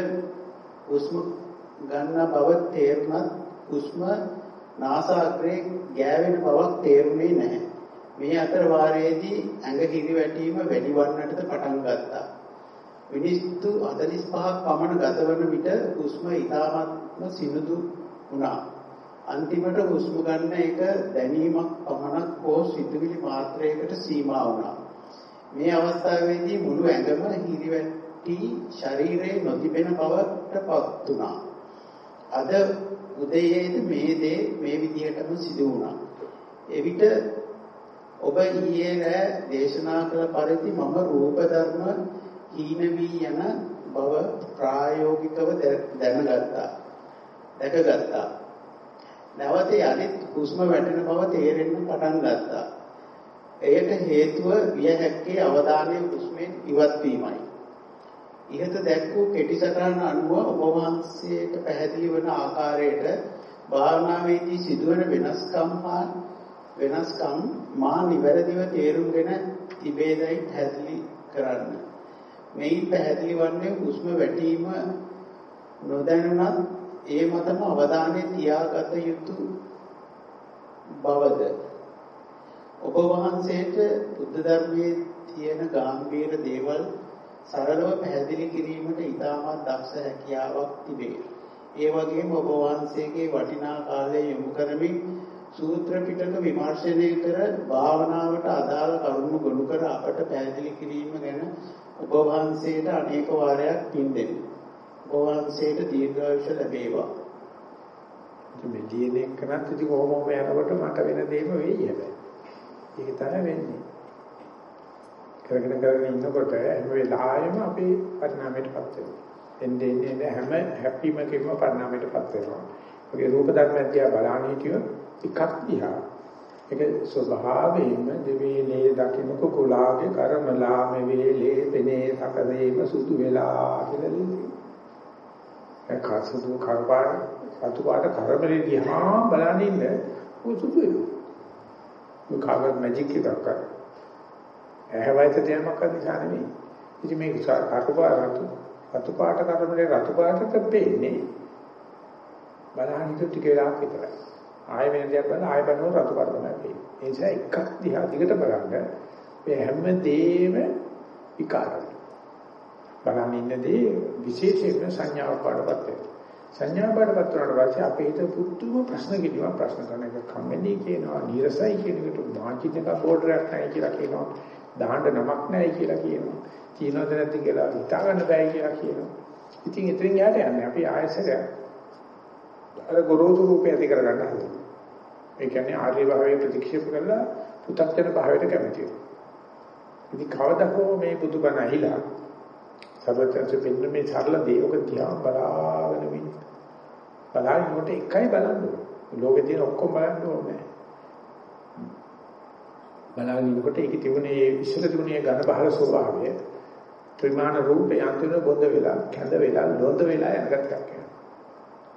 හුස්ම ගන්න බව තේරුණත් හුස්ම නාසාග්‍රේ ගෑවෙන බවක් තේරුනේ නැහැ. මේ අතර වාරයේදී ඇඟ හිරිවැටීම වැඩි වන්නටද පටන් ගත්තා. මිනිත්තු 45ක් පමණ ගතවන විට හුස්ම ඉතාමත්ම සිනුදු වුණා. අන්තිමට හුස්ම ගන්න එක දැනීමක් පමණක් හෝ සිතුවිලි මාත්‍රයකට සීමා වුණා. මේ අවස්ථාවේදී මුළු ඇඟම හිරිවැටි ශරීරයේ නොතිබෙන බවට පත් වුණා. අද උදයේද මේ දේ මේ විදිහටම සිදු වුණා. එවිට ඔබ ඊයේ රෑ දේශනා කළ පරිදි මම රූප ධර්ම හීන වී යන බව ප්‍රායෝගිකව දැනගත්තා. දැකගත්තා. නැවත යලිත් හුස්ම වැටෙන බව තේරෙන්න පටන් ගත්තා. එයට හේතුව විය හැක්කේ අවධානය හුස්මෙන් ඉවත් වීමයි. ඉහත දැක් වූ කෙටි සටහන අනුව ඔබ වහන්සේට පැහැදිලි වන ආකාරයට භාවනාවේදී සිදුවන වෙනස්කම් හා වෙනස්කම් මා නිවැරදිව තේරුම්ගෙන තිබේදයි පැහැදිලි කරන්න. මෙයින් පැහැදිලි වන්නේ හුස්ම වැටීම නොදැනුණත් ඒ මතම අවධානය තියාගත යුතු බවද ඔබ වහන්සේට බුද්ධ ධර්මයේ තියෙන ගැඹීර දේවල් සරලව පැහැදිලි කිරීමට ඉතාමත් දක්ෂ හැකියාවක් තිබේ. ඒ වගේම ඔබ වහන්සේගේ වටිනා කාලය යොමු කරමින් සූත්‍ර පිටක විමර්ශනය කර භාවනාවට අදාළ කරුණු ගොනු කර අපට පැහැදිලි කිරීම ගැන ඔබ වහන්සේට අනේක වාරයක් පින් දෙන්න. ඔබ වහන්සේට දීර්ඝායුෂ ලැබේවා. මේ DNA කරත් ඉතින් කොහොම හෝ යනකොට මට වෙන දේම වෙයි හැබැයි. ඒක තමයි වෙන්නේ. කරගෙන කරගෙන ඉන්නකොට හැම වෙලාවෙම අපි පරිණාමයටපත් වෙනවා. එන්නේ එන්නේ හැම හැප්පීමකම පරිණාමයටපත් වෙනවා. ඔගේ රූප ධර්ම අධ්‍යා බලන්න හිටියොත් එකක් දිහා ඒක ස්වභාවයෙන්ම දෙවේලේ දකින්න කුකුලාගේ කර්මලා මේ වේලේ පෙනේ සකදේම සුදු වෙලා කියලා ලියනවා. ඒ කාසුදු කරපාර සතු පාට කර්මලේ දිහා බලන්න ඉන්න උසුදු වෙනවා. මේ කාගත් මැජික් එකක් කරා. ඇහැවයිත දෙයක් නිසා නෙමෙයි. ඉතින් මේක කටුපාට රතු රතු පාට කර්මලේ රතු පාටට පෙන්නේ බලන්න හිත ටික වෙලාවක් විතරයි. ආය වෙන දෙයක් බලලා ආය බලනකොට රතු පාට තමයි පේන්නේ. ඒ නිසා එකක් දිහා දිගට බලන්න මේ හැම දෙෙම විකාරයි. බලන්න ඉන්නදී විශේෂයෙන්ම සංඥාව පාඩපත් වෙනවා. සංඥා පාඩපත් වුණාට පස්සේ අපේ හිත පුදුම ප්‍රශ්න කිලිවා ප්‍රශ්න කරන එක කම්මැලි කියනවා, නීරසයි කියන එකට මාචින් එක බෝඩරයක් නැහැ කියලා කියනවා. දාහන්න නමක් නැහැ කියලා කියනවා. තියනවද නැද්ද කියලා හිතා ගන්න බෑ කියලා කියනවා. ඉතින් එතනින් යට යන්නේ අපි ආයසරයක් අර ගොරෝසු රූපය ඇති කරගන්න හදනවා. ඒ කියන්නේ ආර්ය භාවයේ ප්‍රතික්ෂේප කරලා පු탁ජන භාවයට කැමති වෙනවා. ඉතින් කවදා හෝ මේ බුදුබණ ඇහිලා සර්වඥන්සේ පෙන්න මේ සරල දේවක තියා බලාගෙන ඉන්න. බලාගෙනකොට එකයි බලන්න ඕනේ. ලෝකේ තියෙන ඔක්කොම බලන්න ඕනේ. බලාගෙන ඉන්නකොට ඒකේ තිබුණේ ඉස්සර තිබුණේ ඝන බහල ස්වභාවය ත්‍රිමාන රූපේ අන්තිම බොඳ වෙලා, කැඳ වෙලා, ලොඳ වෙලා යනකට කරනවා.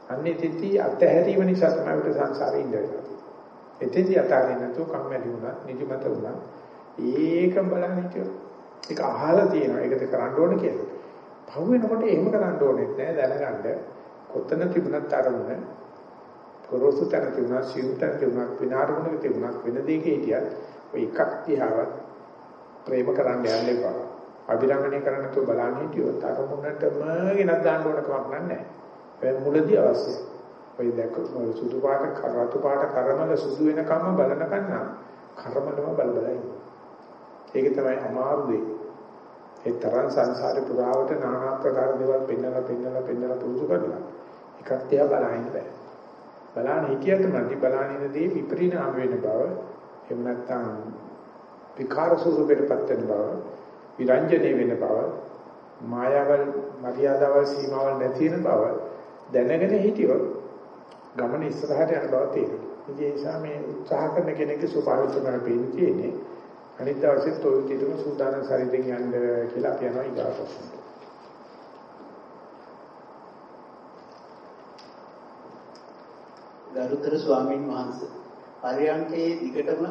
අන්නේ තිති අතහැරීම නිසා තමයි අපිට සංසාරේ ඉඳ වෙනවා. එතෙන්දී අතාරින්න නැතුව කම්මැලි වුණා, නිදිමත වුණා. ඒකම බලන්න හිටියෝ. ඒක අහලා තියෙනවා. ඒකද කරන්න ඕන කියලා. පහු වෙනකොට එහෙම කරන්න ඕනෙත් නෑ දැනගන්න. කොතන තිබුණත් අරමුණ පොරොසු තැන තිබුණා, සිව් තැන තිබුණා, විනාඩුණක තිබුණා, වෙන දෙයක හිටියත් ඔය එකක් දිහාවත් ප්‍රේම කරන්න යන්න එපා. අභිරමණය කරන්න තු බලන්න හිටියොත් අරමුණටම ගෙනත් දාන්න ඕන කමක් නැහැ. ඒ මුලදී අවශ්‍යයි. ඔය දැක්ක සුදු පාට කරතු පාට කර්මල සුදු වෙනකම්ම බලන කන්නා කර්මලම බල බල ඒක තමයි අමාරු දෙය. ඒ තරම් සංසාරේ පුරාවට নানা ආකාර දේවල් පෙන්නලා පෙන්නලා පෙන්නලා පුරුදු කරලා එකක් තියා බලන්න බෑ. බලන්න හිතියට මදි බලන්න ඉඳදී විපරිණාම වෙන බව එහෙම නැත්නම් විකාර ස්වරූපයටපත් වෙන බව, විරංජනේ වෙන බව, මායාවල් මරියාදාවල් සීමාවල් නැති වෙන බව දැනගෙන හිටියොත් ගමන ඉස්සරහට යන බව තේරෙනවා. ඒ නිසා මේ උත්සාහ කරන කෙනෙක්ගේ ස්වභාවය තමයි පේන්නේ තියෙන්නේ. අනිත් දවසෙත් ඔය විදිහටම සූදානම් ශරීරයෙන් යන්න කියලා අපි යනවා ඊගා ප්‍රශ්නට. ගරුතර ස්වාමීන් වහන්සේ පරියන්කේ දිගටම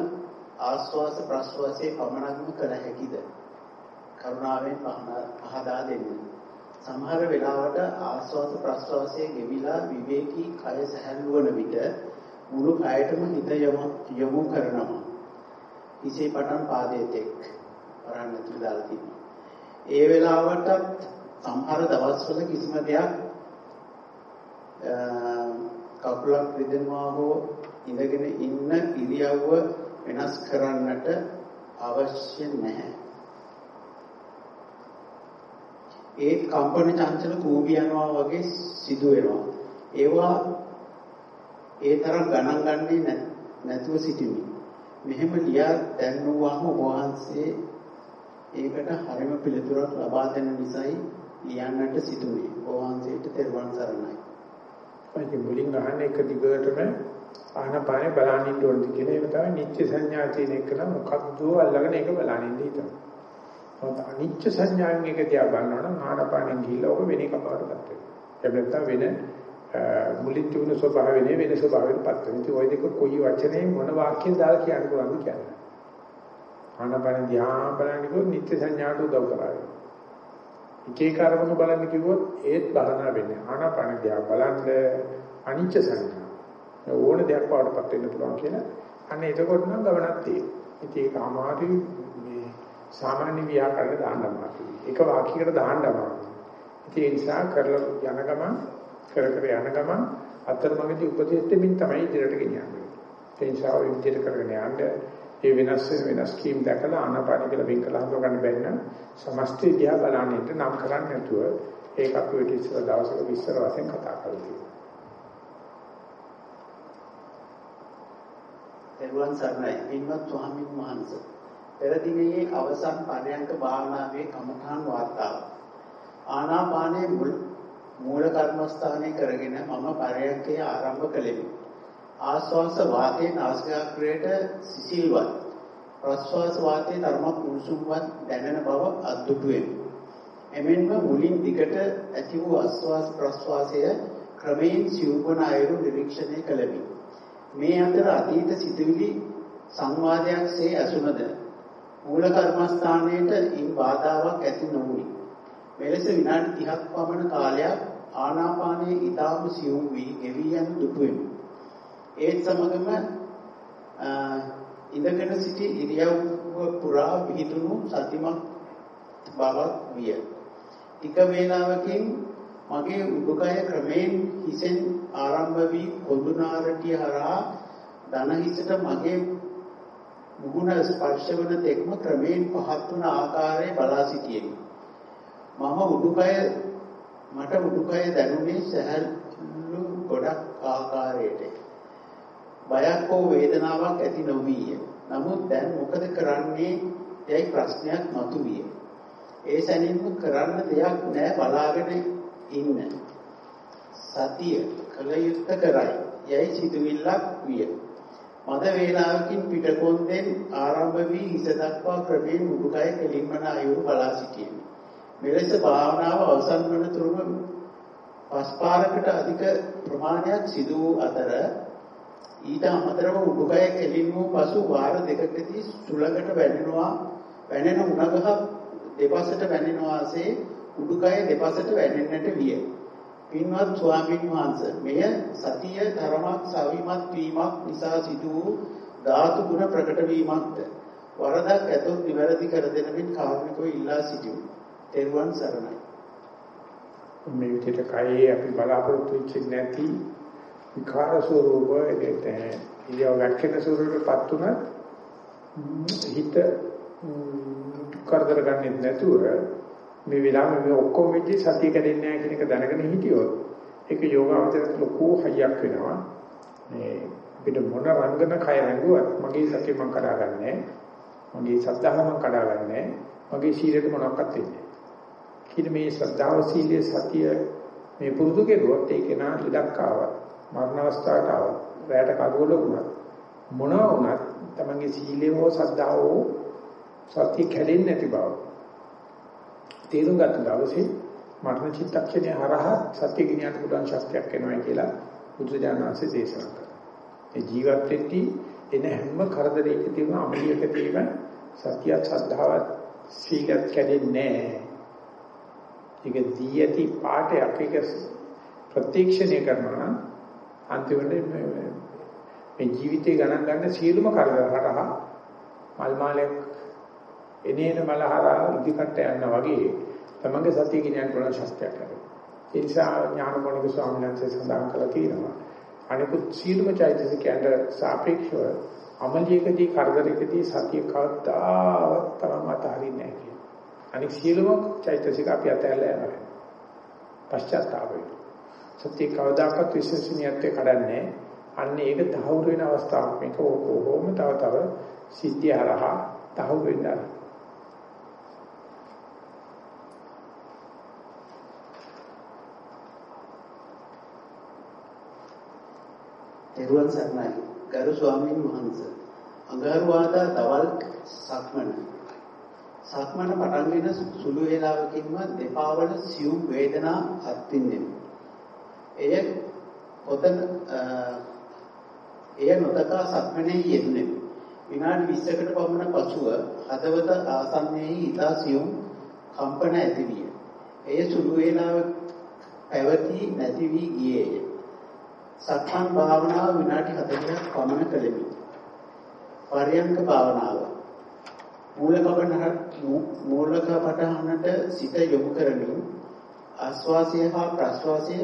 ආස්වාස ප්‍රස්වාසයේ පමණක්ම කළ හැකිද? කරුණාවෙන් පහදා දෙන්න. සමහර වෙලාවට ආස්වාස ප්‍රස්වාසයේ ගෙවිලා විවේකී කය සැහැල්ලු වන විට මුළු කයටම හිත යොමු කරනවා. ඉසේ පටන් පාදයේ තෙක් වරන්න තුදාලා තියෙනවා. ඒ වෙලාවටත් සමහර දවස්වල කිසිම දෙයක් කකුලක් රිදෙනවා හෝ ඉඳගෙන ඉන්න ඉරියව්ව වෙනස් කරන්නට අවශ්‍ය නැහැ. ඒ කම්පන චංචල කූඹි යනවා වගේ සිදු වෙනවා. ඒවා ඒ තරම් ගණන් ගන්නේ නැතුව සිටිමි. මෙහෙම ලියා දැන්නුවාම වහන්සේ ඒකට හරිම පිළිතුරක් ලබා දෙන නිසායි ලියන්නට සිදුවේ. වහන්සේට තෙරුවන් සරණයි. මම මුලින් අහන්නේ එක දිගටම ආනපානේ බලන්න ඉන්න ඕනද කියලා ඒක තමයි නිත්‍ය සංඥා තියෙන එක නම් මොකක්ද අල්ලගෙන ඒක බලන්න ඉන්න හිතනවා. මොකද අනිත්‍ය සංඥාවෙන් එක දිහා බලනවා නම් ආනපානෙන් ගිහිල්ලා ඔබ වෙන එකකට පත් වෙනවා. ඒ නැත්තම් වෙන මුලින් තිබුණු ස්වභාවය නේ වෙන ස්වභාවයකට පත් වෙනවා. ඉතින් ওই දෙක කොයි වචනේ මොන වාක්‍යයෙන් දාලා කියන්න පුළුවන්ද කියන්නේ. ආනපාන දිහා බලන්න කිව්වොත් නිත්‍ය සංඥාට උදව් කරාවි. එක එක අරමුණු බලන්න කිව්වොත් ඒත් බහනා වෙන්නේ. ආනපාන දිහා බලන්න අනිච්ච සංඥා. ඕන දෙයක් වඩපත් වෙන්න පුළුවන් කියලා. අන්න එතකොට නම් ගමනක් තියෙනවා. ඉතින් ඒක අමාරුයි මේ සාමාන්‍ය ව්‍යාකරණ දාන්න අමාරුයි. එක වාක්‍යයකට දාන්න අමාරුයි. ඉතින් ඒ නිසා කරලා යන ගමන් කර කර යන ගමන් අතරමඟදී උපදෙස් දෙමින් තමයි ඉදිරියට ගෙනියන්නේ. ඒ නිසා ඔය විදිහට කරගෙන යන්න ඒ වෙනස් වෙන වෙනස් කීම් දැකලා ආනාපාන කියලා වෙන් කළා හඳුනා ගන්න බැරි නම් සමස්තය දිහා බලන්නට නම් කරන්නේ නැතුව ඒක අපි ඔය ඉස්සර දවසක විස්තර වශයෙන් කතා කරමු. එරුවන් සර්ණයි. පින්වත් ස්වාමීන් වහන්සේ පෙර දිනේ අවසන් පරයන්ක භාවනාවේ කමඨාන් වාර්තාව. ආනාපානයේ මුල් මූල කර්මස්ථානයේ කරගෙන මම පරයන්කය ආරම්භ කළෙමි. ආශ්වාස වාතයේ නාසිකාග්‍රයට සිසිල්වත් ප්‍රශ්වාස වාතයේ ධර්ම කුණුසුම්වත් දැනෙන බව අද්දුටු වෙමි. එමෙන්ම මුලින් දිගට ඇති වූ ආශ්වාස ප්‍රශ්වාසය ක්‍රමයෙන් සිවුවන අයුරු නිරීක්ෂණය කළෙමි. මේ අතර අතීත සිතුවිලි සංවාදයක්සේ ඇසුනද මූල කර්මස්ථානයේට ඉන් බාධාවක් ඇති නොවුනි. මෙලෙස විනාඩි 30ක් පමණ කාලයක් ආනාපානයේ ඊටාම සියුම් වී ගෙවි යන දුටුවෙමි. ඒත් සමගම ඉඳගෙන සිටි ඉරියව්ව පුරා විහිදුණු සතිමත් බවක් විය. ටික වේලාවකින් මගේ උඩුකය ක්‍රමයෙන් හිසෙන් ආරම්භ වී කොඳුනාරටිය හරහා දන හිසට මගේ මුහුණ ස්පර්ශ වන තෙක්ම ක්‍රමයෙන් පහත් වන ආකාරය බලා සිටියෙමි. මම උඩුකය මට උඩුකය දැනුනේ සැහැල්ලු ගොඩක් ආකාරයට. බයක් හෝ වේදනාවක් ඇති නොවිය. නමුත් දැන් මොකද කරන්නේ යයි ප්‍රශ්නයක් මතුවිය. ඒ සැනින්ම කරන්න දෙයක් නැහැ බලාගෙන ඉන්න. සතිය කල යුත්තේ කරයි. යයි සිතුවිල්ලක් විය. මද වේලාවකින් පිටකොන්දෙන් ආරම්භ වී හිස දක්වා ක්‍රමයෙන් උඩුකය කෙලින්මන අයුරු බලා සිටියෙමි. මෙලෙස භාවනාව අවසන් වන තුරුම පස්පාරකට අධික ප්‍රමාණයක් සිදු වූ අතර ඊට අමතරව උඩුකය කෙලින් වූ පසු වාර දෙකකදී සුළඟට වැනෙනවා වැනෙන උණගහ දෙපසට වැනෙනවාසේ උඩුකය දෙපසට වැනෙන්නට විය. පින්වත් ස්වාමීන් වහන්සේ මෙය සතිය ධර්මයක් සවිමත් වීමක් නිසා සිදු වූ ධාතු ගුණ ප්‍රකට වීමක්ද වරදක් ඇතොත් නිවැරදි කර දෙන මෙන් කාරුණිකව ඉල්ලා සිටිමු. තෙරුවන් සරණයි. මේ විදිහට කයේ අපි බලාපොරොත්තු වෙච්ච නැති විකාර ස්වરૂප එකට ඉරියව් වැක්කෙන ස්වરૂපයටපත් උනත් හිත කරදර ගන්නෙ නැතුව මේ වෙලාවෙ මේ ඔක්කොම වෙච්ච සතිය කැඩෙන්නේ නැහැ කියන එක දැනගෙන හිටියොත් ඒක යෝගාවචරයට ලොකු හයියක් වෙනවා. මේ අපිට මොන රංගන කය රැඟුවත් මගේ සතිය මම කරගන්නේ මගේ ශ්‍රද්ධාව මම කඩාගන්නේ මගේ සීලයට මොනවක්වත් වෙන්නේ නැහැ. කියන මේ ශ්‍රද්ධාව සීලය සතිය මේ පුරුදු කෙරුවොත් ඒක නා ලඩක් ආවත් මරණ අවස්ථාවට ආවත් රැයට කඩවල වුණත් මොනවා වුණත් තමන්ගේ සීලය හෝ ශ්‍රද්ධාව හෝ සතිය කැඩෙන්නේ නැති බව තේරුම් ගන්න දවසේ මරණ චිත්තක්ෂණය හරහා සත්‍ය ඥාන පුදුන් ශක්තියක් එනවා කියලා බුදුජානනාංශයේ දේශනා කරා. ඒ ජීවත් වෙද්දී එන හැම කරදරයකදීම අමලියකදීම සත්‍ය ශ්‍රද්ධාවත් සීලත් කැඩෙන්නේ නැහැ. ඒක දී ඇති පාඩයක් ඒක ප්‍රත්‍යක්ෂණය කරනවා අන්තිමට මේ ජීවිතේ ගණන් ගන්න සියලුම කරදර හරහා මල් මාලයක් එනේන මලහරා ඉදිකට යනවා වගේ තමන්ගේ සතිය කියන පුළුවන් ශස්ත්‍රයක් කරනවා. ඒ නිසා ඥානපෝනික ස්වාමීන් වහන්සේ සඳහන් කළා තියෙනවා. අනිකුත් සියලුම චෛතසිකයන්ට සාපේක්ෂව අමලියකදී කරදරයකදී සතිය කවදාවත් තමන් අතහරින්නේ නැහැ කියන. අනික සියලුම චෛතසික අපි අතහැරලා යනවා. පශ්චාත්තාපය. සතිය කවදාකවත් විශ්වසනීයත්වයට කඩන්නේ අන්න ඒක තහවුරු වෙන අවස්ථාවක් මේක ඕකෝම තව තව සිද්ධිය හරහා තහවුරු වෙනවා. තෙරුවන් සරණයි. ගරු ස්වාමීන් වහන්සේ. අඟහරුවාදා දවල් සක්මන. සක්මන පටන්ගෙන සුළු වේලාවකින්ම දෙපා වල සියුම් වේදනා අත්විඳෙමි. එය කොතන එය නොදකා සක්මනේ යෙදුණෙමි. විනාඩි 20කට පමණ පසුව හදවත ආසන්නයේ ඊතා සියුම් කම්පන ඇතිවිය. එය සුළු වේලාවක පැවති නැති වී ගියේය. සක්මන් භාවනාව විනාඩි 40ක් පමණ කළෙමි. පරයන්ක භාවනාව මූලකපනහට මූලකපටහනට සිත යොමු කරමින් ආස්වාසය හා ප්‍රස්වාසය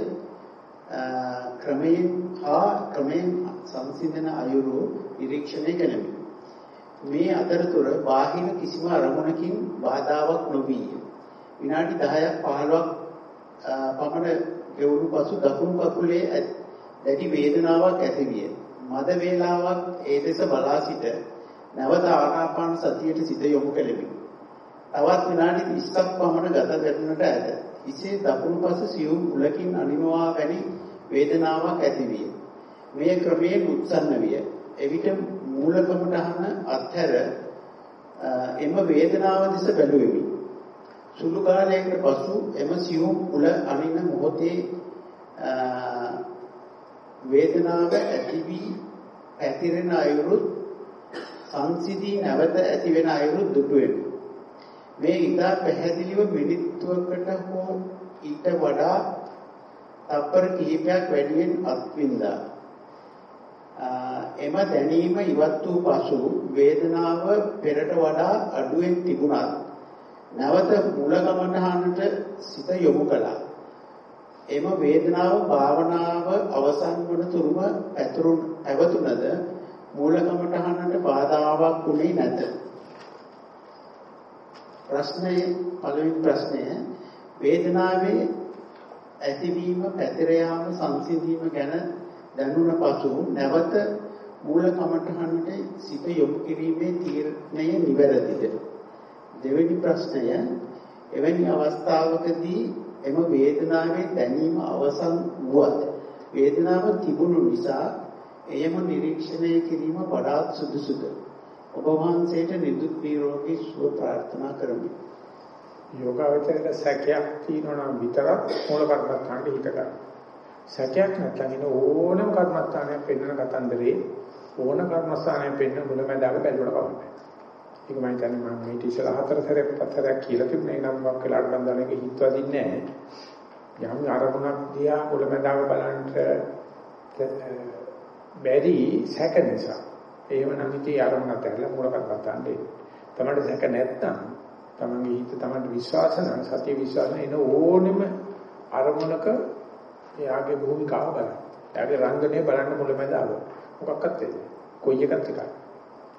ක්‍රමයෙන් හා ක්‍රමයෙන් සංසිඳන අයුරු නිරීක්ෂණය කළෙමි. මේ අතරතුර බාහිර කිසිම අරමුණකින් බාධාවක් නොවිය. විනාඩි 10ක් 15ක් පමණ ගෙවුණු පසු දකුණු කකුලේ දැඩි වේදනාවක් ඇතිවිය. මද වේලාවක් ඒ දෙස බලා සිට නැවත ආනාපාන සතියට සිත යොමු කෙලෙමි. තවත් විනාඩි 30ක් පමණ ගත කරනට ඇත. ඉසේ දකුණු පස සියුම් උලකින් අනිමවා වැනි වේදනාවක් ඇතිවිය. මේ ක්‍රමයෙන් උත්සන්න විය. එවිට මූලකමටහන අත්හැර එම වේදනාව දෙස බැලුවෙමි. සුළු කාලයකට පසු එම සියුම් උල අනින මොහොතේ වේදනාව ඇති වී පැතිරෙන අයුරුත් සංසිදී නැවත ඇති වෙන අයුරුත් දුටු වෙමි. මේ ඉතා පැහැදිලිව මිනිත්තුවකට හෝ ඊට වඩා තප්පර කිහිපයක් වැඩියෙන් අත්විඳා. එම දැනීම ඉවත් වූ පසු වේදනාව පෙරට වඩා අඩුවෙන් තිබුණත් නැවත මුල ගමනහනට සිත යොමු කළා. එම වේදනාව භාවනාව අවසන් වන තුරුම පැතුරුන් ඇවතුනද මූලකමටහනට බාධාාවක් වුණේ නැත. ප්‍රශ්නයේ පළවෙනි ප්‍රශ්නය වේදනාවේ ඇතිවීම පැතිර යාම සංසිඳීම ගැන දැනුණ පසු නැවත මූලකමටහනට සිත යොමු කිරීමේ තීරණය නිවැරදිද? දෙවෙනි ප්‍රශ්නය එවැනි අවස්ථාවකදී එම වේදනාවේ දැනීම අවසන් වුවත් වේදනාව තිබුණු නිසා එයම නිරීක්ෂණය කිරීම වඩාත් සුදුසුද ඔබ වහන්සේට නිදුක් නිරෝගී සුව ප්‍රාර්ථනා කරමි යෝගාවචරයට සැකයක් තියෙනවා නම් විතරක් මූල කර්මස්ථානට හිත ගන්න. සැකයක් නැත්නම් ඉන ඕනම කර්මස්ථානයක් පෙන්වන කතන්දරේ ඕන කර්මස්ථානයක් පෙන්වන මුලමඳාක බැලුවට කවන්නේ. ඒක මම කියන්නේ මම මේ ඉතිසලා හතර සැරයක් පහ සැරයක් කියලා තිබුණේ නම් වක් වෙලාට මම දන්නේ හිත වදින්නේ නැහැ. යම් අරමුණක් දිහා මුලමඳාක බලන්න බැරි සැක නිසා. ඒව නම් ඉතින් අරමුණක් ඇරලා මූල කර්මස්ථානට එන්න. තමයි සැක නැත්නම් තමන්ගේ හිත තමන්ට විශ්වාස නම් සතිය විශ්වාස එන ඕනෙම අරමුණක එයාගේ භූමිකාව බලන්න. එයාගේ රංගනය බලන්න මුලමඳාක. මොකක්වත් වෙන්නේ. කොයි එකත් එකයි.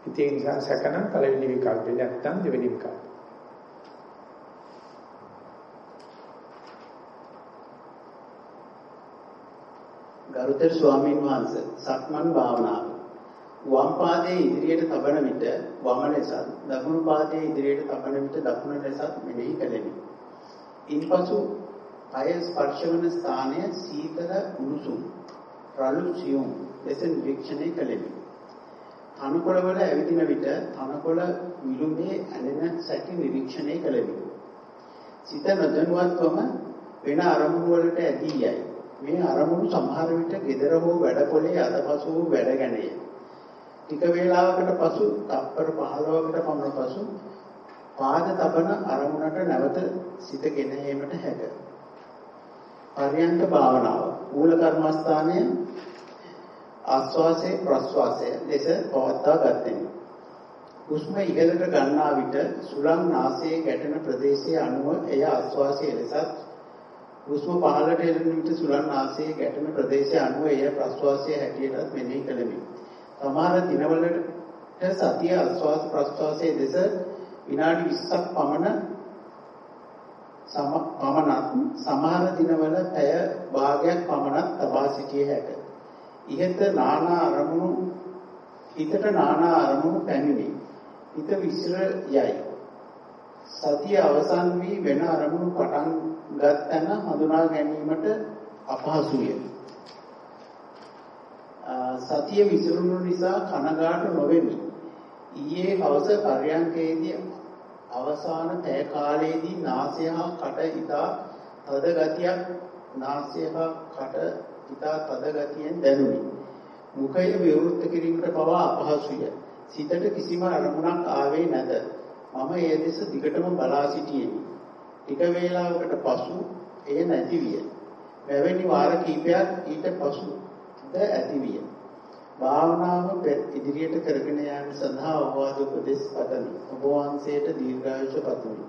ඉතින් ඒ නිසා සැකනම් පළවෙනි විකල්පේ නැත්තම් දෙවෙනි විකල්පේ. ගරුතර ස්වාමීන් වහන්සේ සක්මන් භාවනාව වම් පාදයේ ඉදිරියට තබන විට වම ලෙසත් දකුණු පාදයේ ඉදිරියට තබන විට දකුණ ලෙසත් මෙනෙහි කෙලෙමි. ඉන්පසු අය ස්පර්ශ වන ස්ථානය සීතල උණුසුම් රළු සියුම් ලෙස නිරීක්ෂණය කෙලෙමි. තනකොළ වල ඇවිදින විට තනකොළ විලුඹේ ඇලෙන සැටි නිරීක්ෂණය කෙලෙමි. සිත නොදැනුවත්වම වෙන අරමුණු වලට ඇදී යයි. මේ අරමුණු සමහර විට gedara හෝ වැඩපොලේ අදපසු වූ වැඩ ගැනීම. ටික වේලාවකට පසු තප්පර 15කට පමණ පසු පාද තබන අරමුණට නැවත සිත ගෙන ඒමට හැක. පරියන්ක භාවනාව මූල කර්මස්ථානයේ ආස්වාසේ ප්‍රස්වාසයේ ලෙස පවත්වා ගත්තෙමි. හුස්ම ඉහළට ගන්නා විට සුළං නාසයේ ගැටෙන ප්‍රදේශයේ අණුව එය ආස්වාසයේ ලෙසත් හුස්ම පහළට එළෙන විට සුළං නාසයේ ගැටෙන ප්‍රදේශයේ අණුව එය ප්‍රස්වාසයේ හැටියටත් මෙනෙහි කළෙමි. සමහර දිනවලට සතිය ආස්වාස් ප්‍රස්වාසයේ දෙස විනාඩි 20ක් පමණ සම පමණක් සමහර දිනවල පැය භාගයක් පමණක් තබා සිටිය හැකිය. ඉහත නානා අරමුණු හිතට නානා අරමුණු පැමිණි. හිත විසිර යයි. සතිය අවසන් වී වෙන අරමුණු පටන් ගත්තන හඳුනා ගැනීමට අපහසුය. සතිය විසිරුණු නිසා කනගාටු නොවෙමි. ඊයේ හවස පර්යන්කේදී අවසාන පැය කාලයේදී නාසය හා කට ඉදා තද ගතියක් නාසය හා කට ඉතා තද ගතියෙන් දැනුනි. මුඛය විවෘත කිරීමට පවා අපහසුය. සිතට කිසිම අරමුණක් ආවේ නැත. මම ඒ දෙස දිගටම බලා සිටියෙමි. ටික වේලාවකට පසු එය නැති විය. මෙවැනි වාර කිහිපයක් ඊට පසු ද ඇති විය. භාවනාව ඉදිරියට කරගෙන යාම සඳහා අවවාද උපදෙස් පතමි. ඔබ වහන්සේට දීර්ඝායුෂ පතමි.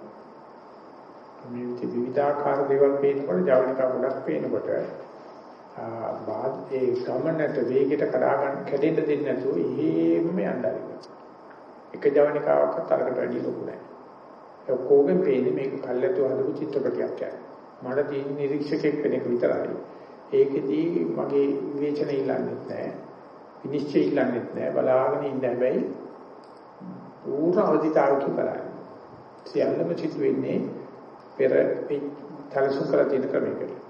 මේ විවිධාකාර දේවල් පේනකොට ජවනිකා ගොඩක් පේනකොට බාද ඒ ගමනට වේගයට කඩා ගන්න කැඩෙන්න දෙන්නේ නැතුව එහෙමම යන්න ආරිනවා. එක ජවනිකාවක්වත් අරකට වැඩි ලොකු නැහැ. ඒ ඔක්කොගෙන් පේන්නේ මේක කල්ැතු හදපු චිත්‍රපටයක් කියන්නේ. මට තියෙන නිරීක්ෂකෙක් කෙනෙක් විතරයි. ඒකෙදී මගේ විවේචන ඉල්ලන්නේ නැහැ. විනිශ්චය ඉල්ලන්නේ නැහැ. බලාගෙන ඉන්න හැබැයි පූර්ණ අවධිතාවකින් බලන්න. සියල්ලම චිත්‍ර වෙන්නේ පෙර තලසු කරලා තියෙන ක්‍රමයකට.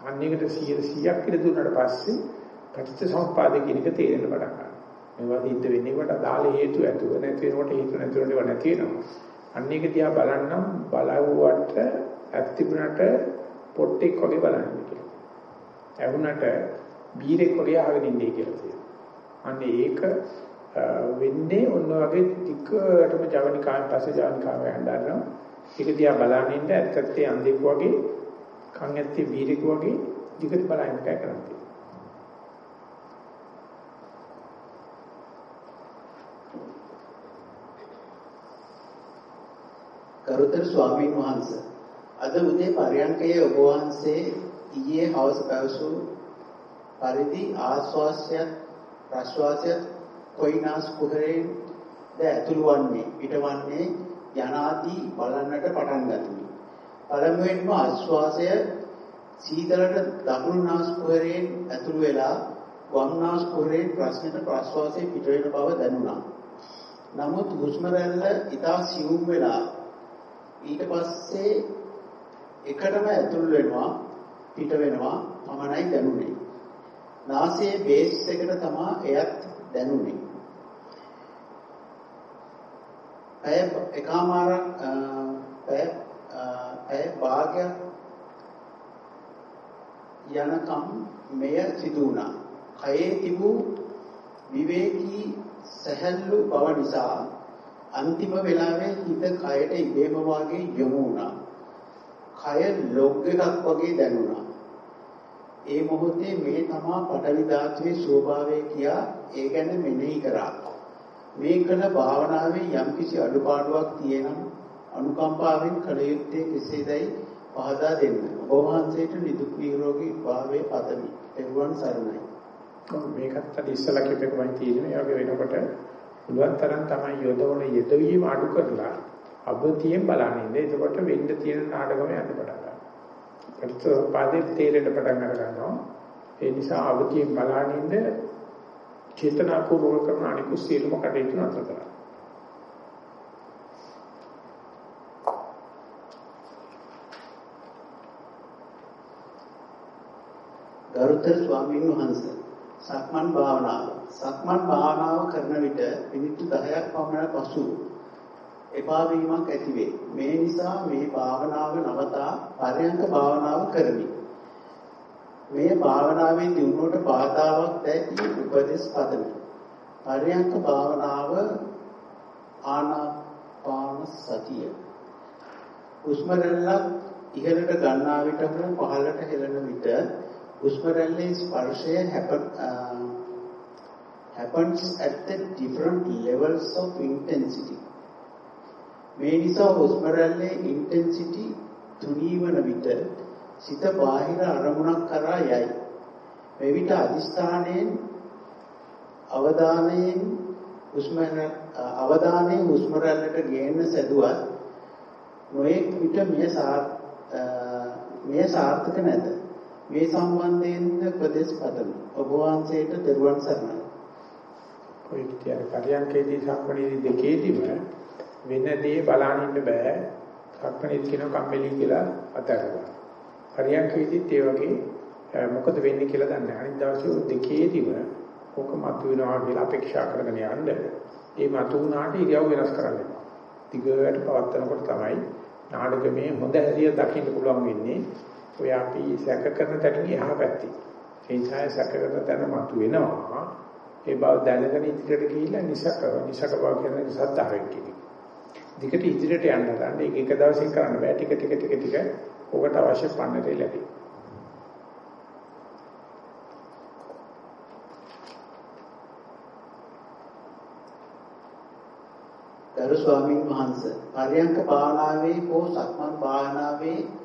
අන්නේකට 100ක් ඉඳ දුන්නාට පස්සේ පටිච්ච සමුප්පාදේ කියන එක තේරෙන්න පටන් ගන්නවා. මේවා සිද්ධ වෙන්නේ කොට අදාළ හේතු ඇතුව නැති වෙනකොට හේතු නැති වෙනකොට නැති වෙනවා. අන්නේක තියා බලන්නම් බලවුවට ඇත්තිබුණට පොට්ටෙක් වගේ බලන්න කියලා. ඇහුණට බීරෙක් වගේ අහගෙන ඉන්නේ කියලා කියනවා. අන්නේ ඒක වෙන්නේ ඔන්න වගේ ටිකටම ජවනිකාවෙන් පස්සේ ජවනිකාව යනවා. ඒක දිහා බලන ඉන්න ඇත්තත්තේ අන්දෙක් වගේ කන් ඇත්තේ බීරෙක් වගේ දිගට බලන්න එකයි කරන්නේ. ගරුතර ස්වාමීන් වහන්සේ අද උදේ පරයන්කයේ ඔබ වහන්සේ ඊයේ හවස පැවසූ පරිදි ආස්වාස්යත් ප්‍රශ්වාසයත් කොයිනාස් කුහරයෙන් ද ඇතුළු වන්නේ පිටවන්නේ යනාදී බලන්නට පටන් ගතිමි. පළමුවෙන්ම ආශ්වාසය සීතලට දකුණු නාස්පුහරයෙන් ඇතුළු වෙලා වම් නාස්පුහරයෙන් ප්‍රශ්නෙට ප්‍රශ්වාසය පිට වෙන බව දැනුණා. නමුත් හුස්ම රැල්ල ඉතා සියුම් වෙලා ඊට පස්සේ එකටම ඇතුල් වෙනවා පිට වෙනවා පමණයි දැනුනේ. නාසයේ බේස් එකට තමා එයත් දැනුනේ. පැය එකමාරක් පැය පැය භාගයක් යනකම් මෙය සිදු වුණා. කයේ තිබූ විවේකී සැහැල්ලු බව නිසා අන්තිම වෙලාවේ හිත කයට ඉබේම වාගේ යොමු වුණා. කය ලොග් එකක් වගේ දැනුණා. ඒ මොහොතේ මේ තමා පටවි ධාතුවේ ස්වභාවය කියා ඒ ගැන මෙනෙහි කරා. මේ කළ භාවනාවේ යම්කිසි අඩුපාඩුවක් තියෙනම් අනුකම්පාවෙන් කළ යුත්තේ කෙසේදයි පහදා දෙන්න. ඔබ වහන්සේට නිදුක් නිරෝගී භාවයේ පතමි. එරුවන් සරණයි. මේකත් අද ඉස්සලා කියපේකමයි තියෙන්නේ. ඒ වගේ වෙනකොට පුළුවන් තරම් තමයි යොදවන යෙදවීම අඩු කරලා අබතියෙන් බලන්නේ. එතකොට වෙන්න තියෙන නාටකම යන්න පටන් ගන්නවා. ප්‍රතිපාදේ තේරෙන්න පටන් ගන්නවා. ඒ නිසා අබතියෙන් බලනින්න චේතනාපූර්වක කරන අනිකුත් සියලුම කටයුතු නතර කරනවා. ගරුතර ස්වාමීන් වහන්සේ සක්මන් භාවනාව සක්මන් භාවනාව කරන විට මිනිත්තු 10ක් පමණ පසු එපා වීමක් ඇති වේ. මේ නිසා මේ භාවනාව නවතා පරයන්ක භාවනාව කරමි. මේ භාවනාවේ දියුණුවට බාධාවක් දැයි උපදෙස් පදමි. පරයන්ක භාවනාව ආනාපාන සතිය. හුස්ම රැල්ලක් ඉහළට ගන්නා විට හෝ පහළට හෙළන විට හුස්ම රැල්ලේ ස්පර්ශය happen, uh, happens at the different levels of intensity. මේ නිසා හුස්ම රැල්ලේ intensity තුනී වන විට සිත බාහිර අරමුණක් කරා යයි. මේ විට අදිස්ථානයෙන් අවධානයෙන් හුස්ම අවධානයේ හුස්ම රැල්ලට ගේන්න සැදුවත් නොඑක් විට මේ මේ සාර්ථක නැත. මේ සම්බන්ධයෙන් උපදේශ පදමි. ඔබ වහන්සේට දරුවන් සරණයි. ඔය කියන පරියන්කේදී සම්පණීදී දෙකේදීම වෙන දේ බලන්න ඉන්න බෑ. සක්මණේත් කියන කම්මැලි කියලා අතහැරලා. පරියන්කේදීත් ඒ වගේ මොකද වෙන්නේ කියලා දන්නේ නැහැ. අනිත් දවසේ දෙකේදීම ඕක මතුවෙනවා කියලා අපේක්ෂා කරගෙන යන්න. ඒ මතුවුනාට ඉරියව් වෙනස් කරන්න එපා. දිගට පවත්නකොට තමයි නාටකමේ හොඳ හැටිය දකින්න පුළුවන් වෙන්නේ. ඔය අපි සැක කරන තැනින් එහා පැත්තේ. ඒ නිසා සැක කරන තැන මතුවෙනවා. ඒ බව දැනගෙන ඉදිරියට ගිහිල්ලා නිසක නිසක බව කියන්නේ සත්‍යාවෙන් කියන්නේ. දිගට ඉදිරියට යන්න ගන්න. ඒක එක දවසකින් කරන්න බෑ. ටික ටික ටික ටික ඔකට අවශ්‍ය පන්නරේ ලැබේ. ගරු ස්වාමීන් වහන්සේ පරයන්ක භාවනාවේ හෝ සක්මන් භාවනාවේ නැති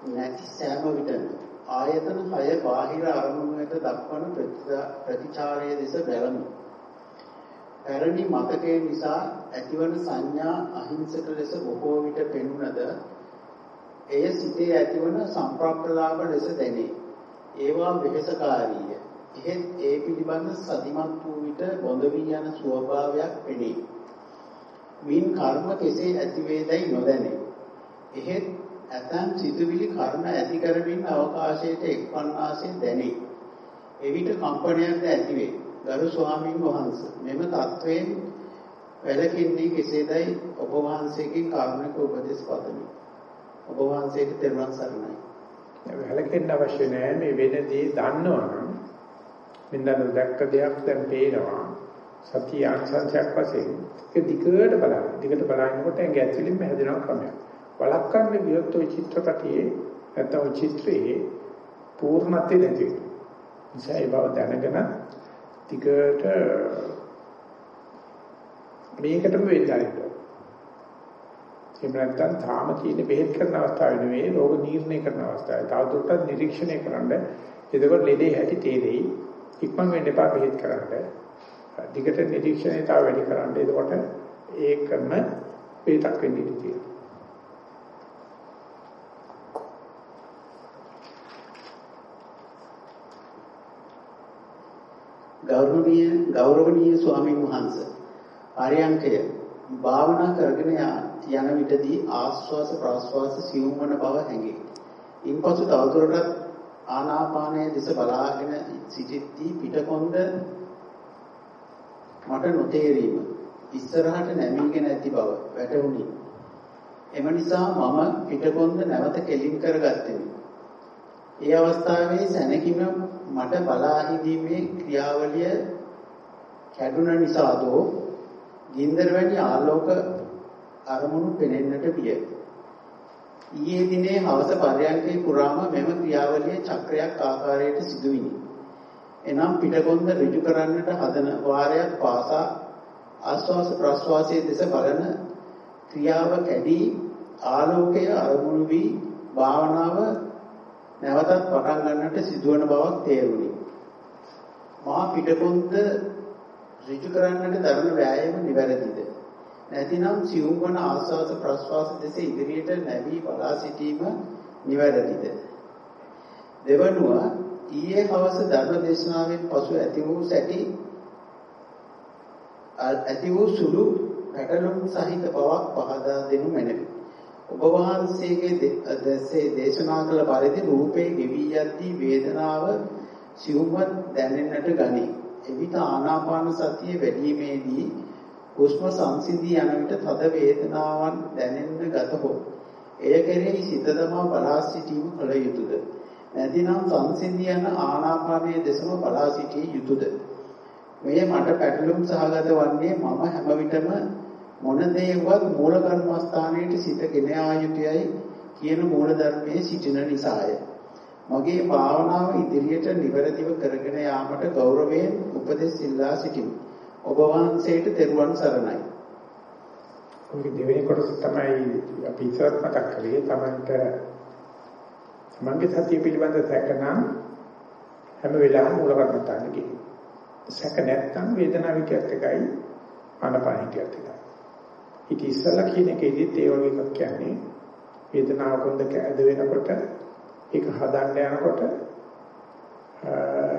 සෑම විටම ආයතන හය බාහිර අරමුණු වෙත දක්වන ප්‍රතිචාරයේ දෙස බැලමු. පැරණි මතකයේ නිසා ඇතිවන සංඥා අහිංසක ලෙස බොහෝ විට පෙනුනද එය සිතේ ඇතිවන සම්ප්‍රාප්තලාභ ලෙස දැනේ. ඒවා වෙහෙසකාරීය. එහෙත් ඒ පිළිබඳ සතිමත් වූ විට බොඳ වී යන ස්වභාවයක් පෙනේ. මින් කර්ම කෙසේ ඇති වේදයි නොදැනේ. එහෙත් ඇතම් සිතුවිලි කර්ම ඇති කරමින් අවකාශයට එක්වන්නාසේ දැනේ. එවිට කම්පනයක්ද ඇති වේ. ගරු ස්වාමීන් වහන්සේ මෙම தත්වයෙන් වැළකෙන්නේ කෙසේදයි ඔබ වහන්සේගෙන් කාරුණික උපදෙස් පතමි. ඔබ වහන්සේට තෙරුවන් සරණයි. වැළකෙන්න අවශ්‍ය නැහැ මේ වෙනදී දන්නවනම් මෙන්න දැක්ක දෙයක් දැන් පේනවා. සතිය අංශංශයක් වශයෙන් ඒක දිගට බලන්න. දිගට බලනකොට ඇඟ ඇතුලින්ම හැදෙනවා ක්‍රමයක්. වළක්වන්න ගියොත් ওই චිත්‍රපටියේ නැත්නම් ওই චිත්‍රයේ පූර්ණත්වය නැති වෙනවා. නිසා ඒ බව දැනගෙන ටිකට මේකටම වෙලාරින්න. එහෙම නැත්නම් තාම තියෙන බෙහෙත් කරන අවස්ථාව නෙවෙයි රෝග නිర్ణය කරන අවස්ථාවයි. තවදුරටත් නිරීක්ෂණය කරන්න. එතකොට ලෙඩේ හැටි තේරෙයි. ඉක්මන් වෙන්න එපා බෙහෙත් කරන්න. ටිකට නිරීක්ෂණය තව වැඩි කරන්න. එතකොට ඒකම වේතක් වෙන්න ඉඩ තියෙනවා. ගෞරවනීය ගෞරවනීය ස්වාමීන් වහන්සේ ආර්යංකය භාවනා කරගෙන යන විටදී ආස්වාස ප්‍රාස්වාස සියුම් වන බව හැඟේ. ඉන්පසු තවදුරටත් ආනාපානයේ දෙස බලාගෙන සිටිද්දී පිටකොන්ද මට නොතේරීම ඉස්සරහට නැමීගෙන ඇති බව වැටහුණි. එම නිසා මම පිටකොන්ද නැවත කෙලින් කරගත්තෙමි. ඒ අවස්ථාවේ සැනකීම මට බලා හිඳීමේ ක්‍රියාවලිය කැඩුන නිසාදෝ ගින්දර වැනි ආලෝක අරමුණු පෙනෙන්නට විය. ඊයේ දිනේ හවස පරයන්කේ පුරාම මෙම ක්‍රියාවලිය චක්‍රයක් ආකාරයට සිදුවිනි. එනම් පිටකොන්ද ඍජු කරන්නට හදන වාරයක් පාසා ආස්වාස ප්‍රස්වාසයේ දෙස බලන ක්‍රියාව කැඩී ආලෝකය අරමුණු වී භාවනාව නැවතත් පටන් ගන්නට සිදුවන බවක් තේරුණි. මා පිටකොන්ද ඍජු කරන්නට දරන වෑයම නිවැරදිද? නැතිනම් සියුම් වන ආස්වාස ප්‍රස්වාස දෙස ඉදිරියට නැවී බලා සිටීම නිවැරදිද? දෙවනුව ඊයේ හවස ධර්ම දේශනාවෙන් පසු ඇති වූ සැටි ඇති වූ සුළු පැටලුම් සහිත බවක් පහදා දෙනු මැනවි. ඔබ වහන්සේගේ දැසේ දේශනා කළ පරිදි රූපේ ගෙවි යද්දී වේදනාව සිවුම්ව දැනෙන්නට ගනී. එවිට ආනාපාන සතිය වැඩිීමේදී හුස්ම සංසිඳී යන විට තද වේදනාවන් දැනෙන්න ගතහොත් එය කෙරෙහි සිත තමා බලා සිටීම කළ යුතුයද? නැතිනම් සංසිඳී යන ආනාපානයේ දෙසම බලා සිටිය යුතුයද? මෙය මට පැටලුම් සහගත වන්නේ මම හැම විටම මොන දේවත් මූල කර්මස්ථානයේ සිට ගෙන ආ යුතුයයි කියන මූල ධර්මයේ සිටින නිසාය. මගේ භාවනාව ඉදිරියට නිවැරදිව කරගෙන යාමට ගෞරවයෙන් උපදෙස් ඉල්ලා සිටිමි. ඔබ වහන්සේට තෙරුවන් සරණයි. ඔය දෙවෙනි කොටස තමයි අපි ඉස්සරත් මතක් කළේ තමන්ට තමන්ගේ සතිය පිළිබඳ සැකනම් හැම වෙලාවෙම මූල කර්මස්ථානෙ ගිහින්. සැක නැත්නම් වේදනාව විකත් එකයි ආනපානිකයත් එකයි. ඉතින් ඉස්සලා කියන එකේදීත් ඒ වගේ එකක් කියන්නේ වේදනාව කොන්දක ඇද වෙනකොට ඒක හදන්න යනකොට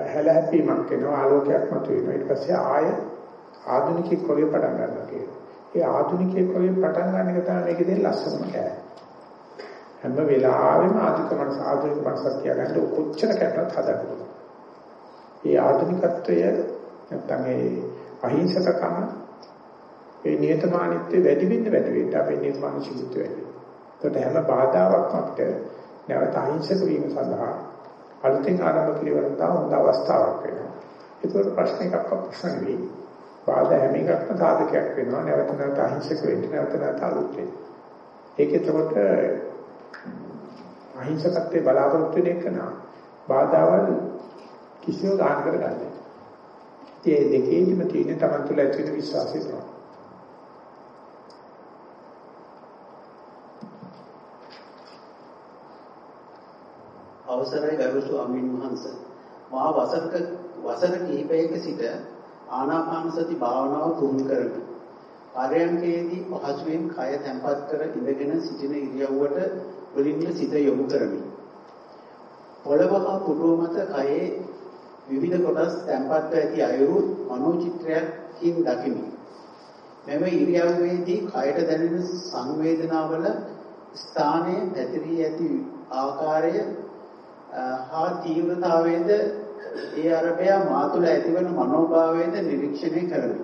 හැලහැප්පීමක් වෙනවා ආලෝකයක් මතුවෙනවා ඊට පස්සේ ආය ආධුනිකෙක් වගේ පටන් ගන්නවා කියනවා. ඒ ආධුනිකයෙක් වගේ පටන් ගන්න එක තමයි මේකේ තියෙන ලස්සනම කෑ. හැම වෙලාවෙම ආධුනික මනස ආධුනික මනසක් තියාගන්න කොච්චර කැපවත් හදන්න. ඒ ආධුනිකත්වය නැත්තම් ඒ අහිංසකකම ඒ නියතමානීත්වය වැඩි වෙන්න වැඩි වෙන්න අපේ නිර්මාණශීලීත්වය වැඩි. ඒකට හැම බාධාවක්ම අපිට නැවත අහිංසක වීම සඳහා අලුතෙන් ආරම්භ කිරීමට හොඳ අවස්ථාවක් වෙනවා. ඒකට ප්‍රශ්න එකක් ප්‍රශ්න වෙයි. බාධා හැම එකක්ම සාධකයක් වෙනවා. නැවත නැවත අහිංසක වෙන්න නැවත නැවත අලුත් වෙන්න. ඒක එතකොට අහිංසකත්වයේ බලාපොරොත්තු වෙන එක නා බාධාවල් කිසිම ගන්න කරගන්නේ. ඒ දෙකේදීම තියෙන තමන් තුළ ඇති වෙන විශ්වාසය තමයි. අවසරයි ගරු ස්වාමීන් වහන්සේ. මා වසරක වසර කිහිපයක සිට ආනාපාන සති භාවනාව පුහුණු කරමි. පරයන්කේදී පහසුවෙන් කය තැම්පත් කර ඉඳගෙන සිටින ඉරියව්වට වලින්ම සිත යොමු කරමි. පොළව හා පුටුව මත කයේ විවිධ කොටස් තැම්පත්ව ඇති අයුරු මනෝචිත්‍රයකින් දකිමි. මෙම ඉරියව්වේදී කයට දැනෙන සංවේදනාවල ස්ථානයේ පැතිරී ඇති ආකාරය හා තීව්‍රතාවයේද ඒ අරබය මා තුළ ඇතිවන මනෝභාවයේද නිරීක්ෂණය කරමි.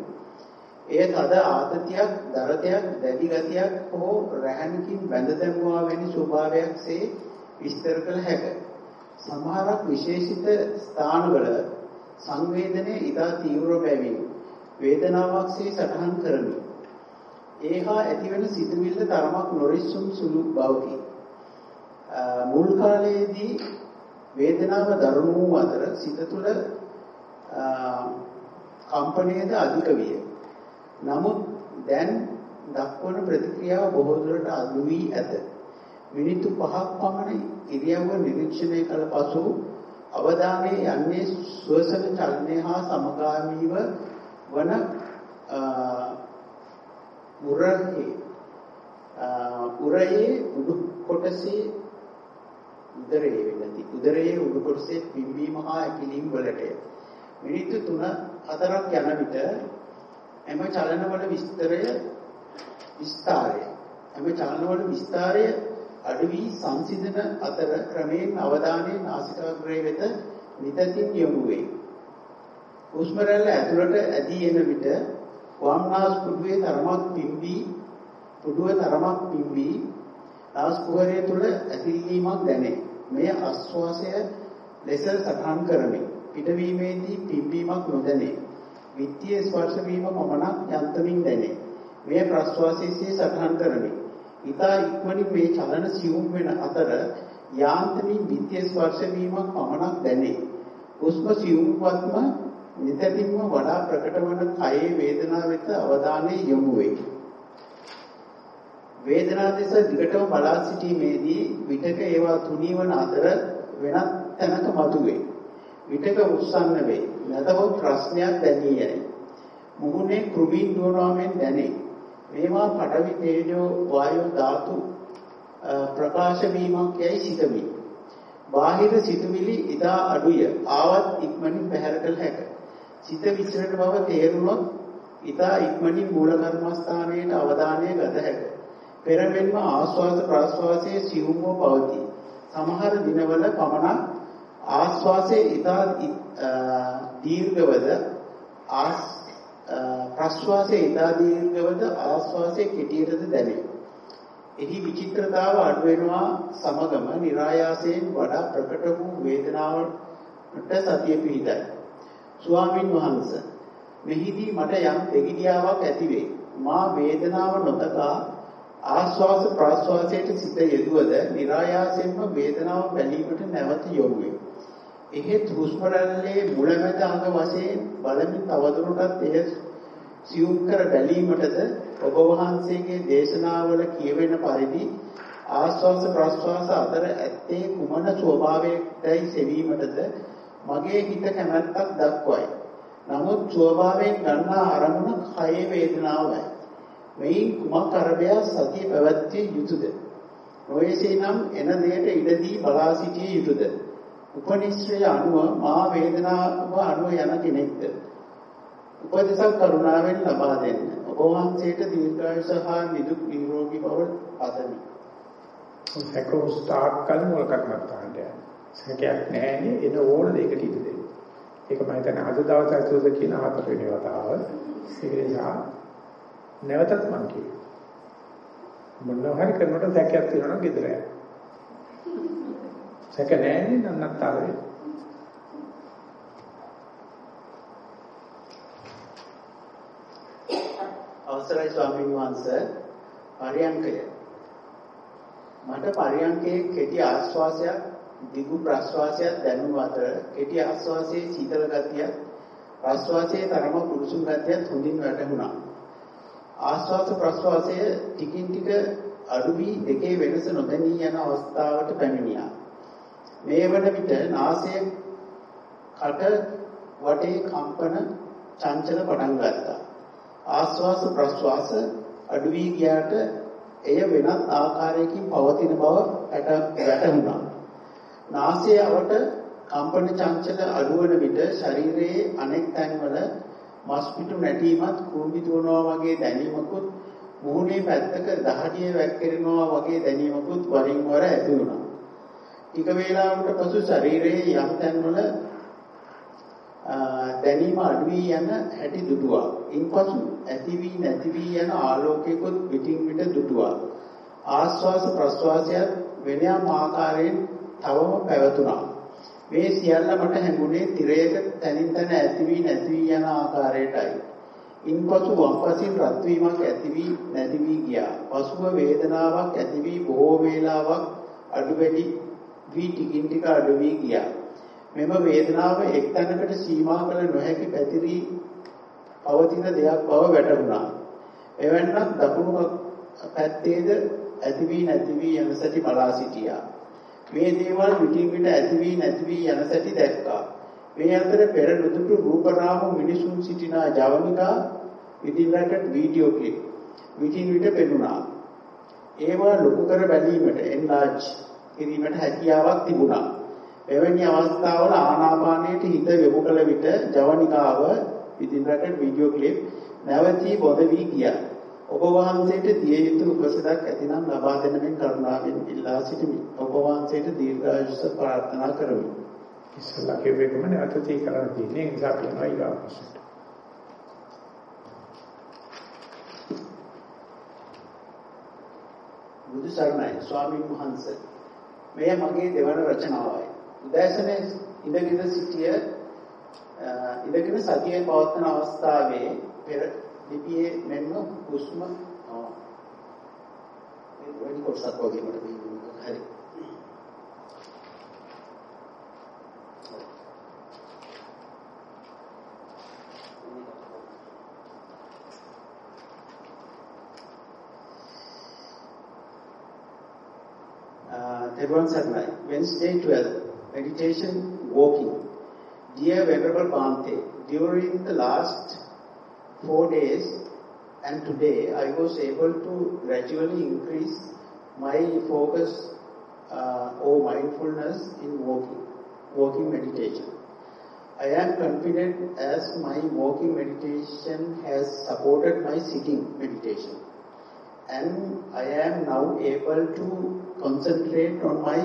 එය තද ආතතියක්, දරතයක්, දැඩි ගතියක් හෝ රැහනකින් බැඳ දැමුවා වැනි ස්වභාවයක්සේ විස්තර කළ හැකිය. සමහරක් විශේෂිත ස්ථානවල සංවේදනයේ ඉතා තීව්‍ර බැවින් වේදනාවක්සේ සටහන් කරමි. ඒහා ඇතිවන සිතුවිල්ල තරමක් නොරිස්සුම් සුළු බවකි. මුල් කාලයේදී වේදනාව දරුණු වූ අතර සිත තුළ කම්පණයද අධික විය. නමුත් දැන් දක්වන ප්‍රතික්‍රියාව බොහෝ දුරට අඩු වී ඇත. මිනිත්තු 5ක් පමණ ඉරියව්ව නිරීක්ෂණය කළ පසු අවධානය යන්නේ ස්වසන චලනය හා සමගාමීව වන උරහේ උරයේ උඩු කොටසේ උදරයේ වෙනදී උදරයේ උඩු කොටසේ පිම්බීම හා ඇකිලීම වලටය මිනිත්තු 3 4ක් යන විට එම චලනවල විස්තරය විස්තරය එම චලනවල විස්තරය අඩු වී සංසිඳන අතර ක්‍රමයෙන් අවධානය නාසිකාග්‍රය වෙත නිතින් යොමු වේ. හුස්ම රැල්ල ඇතුළට ඇදී එන විට වම් නාස් පුඩුවේ තරමක් පිම්බී පුඩුව තරමක් පිම්බී නාස් කුහරය තුළ ඇතිලීමක් දැනේ. මෙය ආශ්වාසය ලෙස සටහන් කරමි. පිටවීමේදී පිම්බීමක් නොදැනේ. විත්‍ය ස්පර්ශ වීම පමණක් යන්තමින් දැනේ. මෙය ප්‍රශ්වාසයේ සටහන් කරමි. ඊතා ඉක්මනින් මේ චලන සියුම් වෙන අතර යාන්ත්‍රණී විත්‍ය ස්පර්ශ වීමක් පමණක් දැනේ. හුස්ම සියුම්වත්ම නිතරින්ම වඩා ප්‍රකට වන කයේ වේදනාව වෙත අවධානය යොමු වේ. වේදනා දෙස දිගටම බලා සිටීමේදී විතක ඒවා තුනී වන අතර වෙනත් තැනක මතුවේ. විතක උස්සන්න වේ. නැතහොත් ප්‍රශ්නයක් දැනී යයි. මුහුණේ කෘමීන් දුවනවා මෙන් දැනේ. මේවා පඨවි තේජෝ වායෝ ධාතු ප්‍රකාශ වීමක් යයි සිතමි. බාහිර සිතුවිලි ඉදා අඩුය. ආවත් ඉක්මනින් පැහැර කළ හැක. සිත විසිරෙන බව තේරුණොත් ඉදා ඉක්මනින් මූල කර්මස්ථානයේ අවධානය ගත හැක. පෙරමෙන්ම ආස්වාද ප්‍රාස්වාසයේ සිවුම්ව පවතී. සමහර දිනවල පමණක් ආස්වාසයේ ඉදා දීර්ඝවද ආස් ප්‍රශ්වාසයේ ඉදා දීර්ඝවද ආස්වාසයේ කෙටියටද දැනේ. එහි විචිත්‍රතාව අඩු වෙනවා සමගම નિરાයාසයෙන් වඩා ප්‍රකට වූ වේදනාවට සතිය පිහිටයි. ස්වාමින් වහන්සේ මෙහිදී මට යම් දෙගිඩියාවක් ඇති වේ. මා වේදනාව නොතකා ආස්වාස ප්‍රාස්වාසයට සිත යෙදුවද નિરાයාසයෙන්ම වේදනාව බැලීමට නැවත යොමු වේ. එහෙත් හුස්ම රැල්ලේ මුලැමැද අංග වශයෙන් බලමින් තවදුරටත් එය සියුම් කර බැලීමටද ඔබ වහන්සේගේ දේශනාවල කියවෙන පරිදි ආස්වාස ප්‍රස්වාස අතර ඇත්තේ කුමන ස්වභාවයකටයි සෙවීමටද මගේ හිත කැමැත්තක් දක්වයි. නමුත් ස්වභාවයෙන් ගන්නා අරමුණ කය වේදනාවයි. මෙයින් කුමක් අරබය සතිය පැවැත්විය යුතුයද? නොයසේනම් එන දෙයට ඉඩදී බලා සිටිය යුතුයද? උපනිශ්‍රය අනුව මා වේදනාව අනුව යන කෙනෙක්ද? උපදේශක් කරුණාවෙන් ලබා දෙන්න. ඔබ වහන්සේට දීර්ඝායුෂ හා නිදුක් නිරෝගී බව පතමි. සැකෝ ස්ටාර්ට් කල මොල කර්මත්තාන්ට සැකයක් නැහැනේ එන ඕන දෙයකට ඉඩ දෙන්න. ඒක මම හිතන්නේ අද දවස් ඇතුළත කියන හතර වෙනි වතාව. ඒක නිසා නැවතත් මම කියනවා. මොනවා හරි කරනකොට සැකයක් තියෙනවා නම් ගෙදර යන්න. සැක නැහැනේ නන්නත්තර වෙන්නේ. අවසරයි ස්වාමීන් වහන්සේ පරියංකය මට පරියංකයේ කෙටි ආශ්වාසයක් දිගු ප්‍රශ්වාසයක් දැනුම අතර කෙටි ආශ්වාසයේ සීතල ගතිය ප්‍රශ්වාසයේ තරම කුරුසුම් ගතියත් හොඳින් වැටහුණා ආශ්වාස ප්‍රශ්වාසයේ ටිකින් ටික අඩු වී දෙකේ වෙනස නොදැනී යන අවස්ථාවට පැමිණියා මේ වන විට නාසය කට වටේ කම්පන චංචල පටන් ගත්තා ආස්වාස ප්‍රස්වාස අඩු වී ගියාට එය වෙනත් ආකාරයකින් පවතින බව වැටහුණා. නාසය අවට කම්පන චංචල අඩුවන විට ශරීරයේ අනෙක් තැන්වල මස් පිටු නැටීමත් කුඹි දුවනවා වගේ දැනීමකුත් මුහුණේ පැත්තක දහඩිය වැක්කිරෙනවා වගේ දැනීමකුත් වරින් වර ඇති වුණා. ටික වේලාවකට පසු ශරීරයේ යම් තැන්වල දැනීම අඩු වී යන හැටි දුටුවා. ඉන්පසු ඇති වී නැති වී යන ආලෝකයකොත් පිටින් පිට දුටුවා. ආස්වාස ප්‍රස්වාසයත් වෙනම ආකාරයෙන් තවම පැවතුණා. මේ සියල්ල මට හැඟුණේ තිරයක තනින් තන ඇති වී නැති වී යන ආකාරයටයි. ඉන්පසු වම්පසින් රත් වීමක් ඇති වී නැති වී ගියා. පසුව වේදනාවක් ඇති වී බොහෝ වේලාවක් අඩු වැඩි වී ටිකින් ටික අඩු වී ගියා. මෙම වේදනාව එක්තැනකට සීමා කළ නොහැකි පැතිරී පවතින දෙයක් බව වැටහුණා. එවැන්නක් දකුණු පැත්තේද ඇති වී නැති වී යන සැටි බලා සිටියා. මේ දේවල් පිටින් පිට ඇති වී නැති වී යන සැටි දැක්කා. මේ අතර පෙර නුදුටු රූපරාම මිනිසුන් සිටින ජවනිකා ඉදින් රැකට් වීඩියෝ ක්ලිප් විටින් විට පෙනුණා. ඒවා ලොකු කර බැලීමට එන්ලාජ් කිරීමට හැකියාවක් තිබුණා. එවැනි අවස්ථාවල ආනාපානයට හිත යොමු කළ විට ජවනිකාව within bracket video clip නැවතී බොද වී ගියා. ඔබ වහන්සේට දිය යුතු උපසදක් ඇතිනම් ලබා දෙන මෙන් කරුණාවෙන් ඉල්ලා සිටිමි. ඔබ වහන්සේට දීර්ඝායුෂ ප්‍රාර්ථනා කරමි. ඉස්සලා කෙවෙකම නැවත තී කරන්න තියෙන්නේ ඒ නිසා කියනවා ඊගා ප්‍රශ්නට. බුදු සරණයි ස්වාමීන් වහන්සේ. මෙය මගේ දෙවන රචනාවයි. උදෑසනේ ඉඳගෙන සිටිය ඉඳගෙන සතියේ පවත්වන අවස්ථාවේ පෙර लिपिए नैनो कुसुम Devon Sarnai, Wednesday 12, meditation walking. Dear Venerable Bhante, during the last four days and today, I was able to gradually increase my focus uh, or mindfulness in walking, walking meditation. I am confident as my walking meditation has supported my sitting meditation. And I am now able to concentrate on my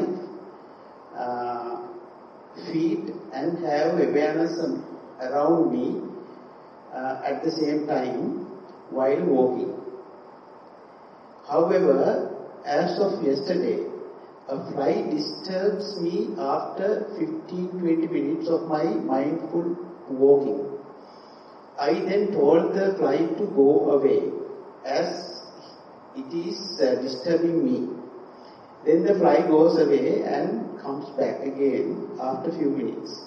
uh, feet and have awareness around me uh, at the same time while walking. However, as of yesterday, a fly disturbs me after 15-20 minutes of my mindful walking. I then told the fly to go away as it is uh, disturbing me. Then the fly goes away and comes back again after few minutes.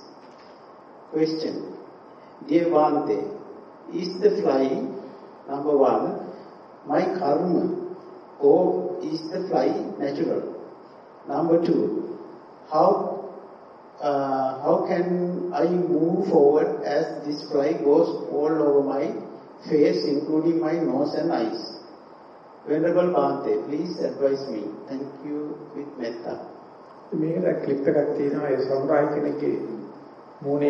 Question. Dear Vante, is the fly, number one, my karma or is the fly natural? Number two, how uh, how can I move forward as this fly goes all over my face, including my nose and eyes? Venerable Bhante, please advise me. Thank you with metta. මේකට ක්ලිප් එකක් තියෙනවා ඒ සම්රායි කෙනෙක්ගේ මූණේ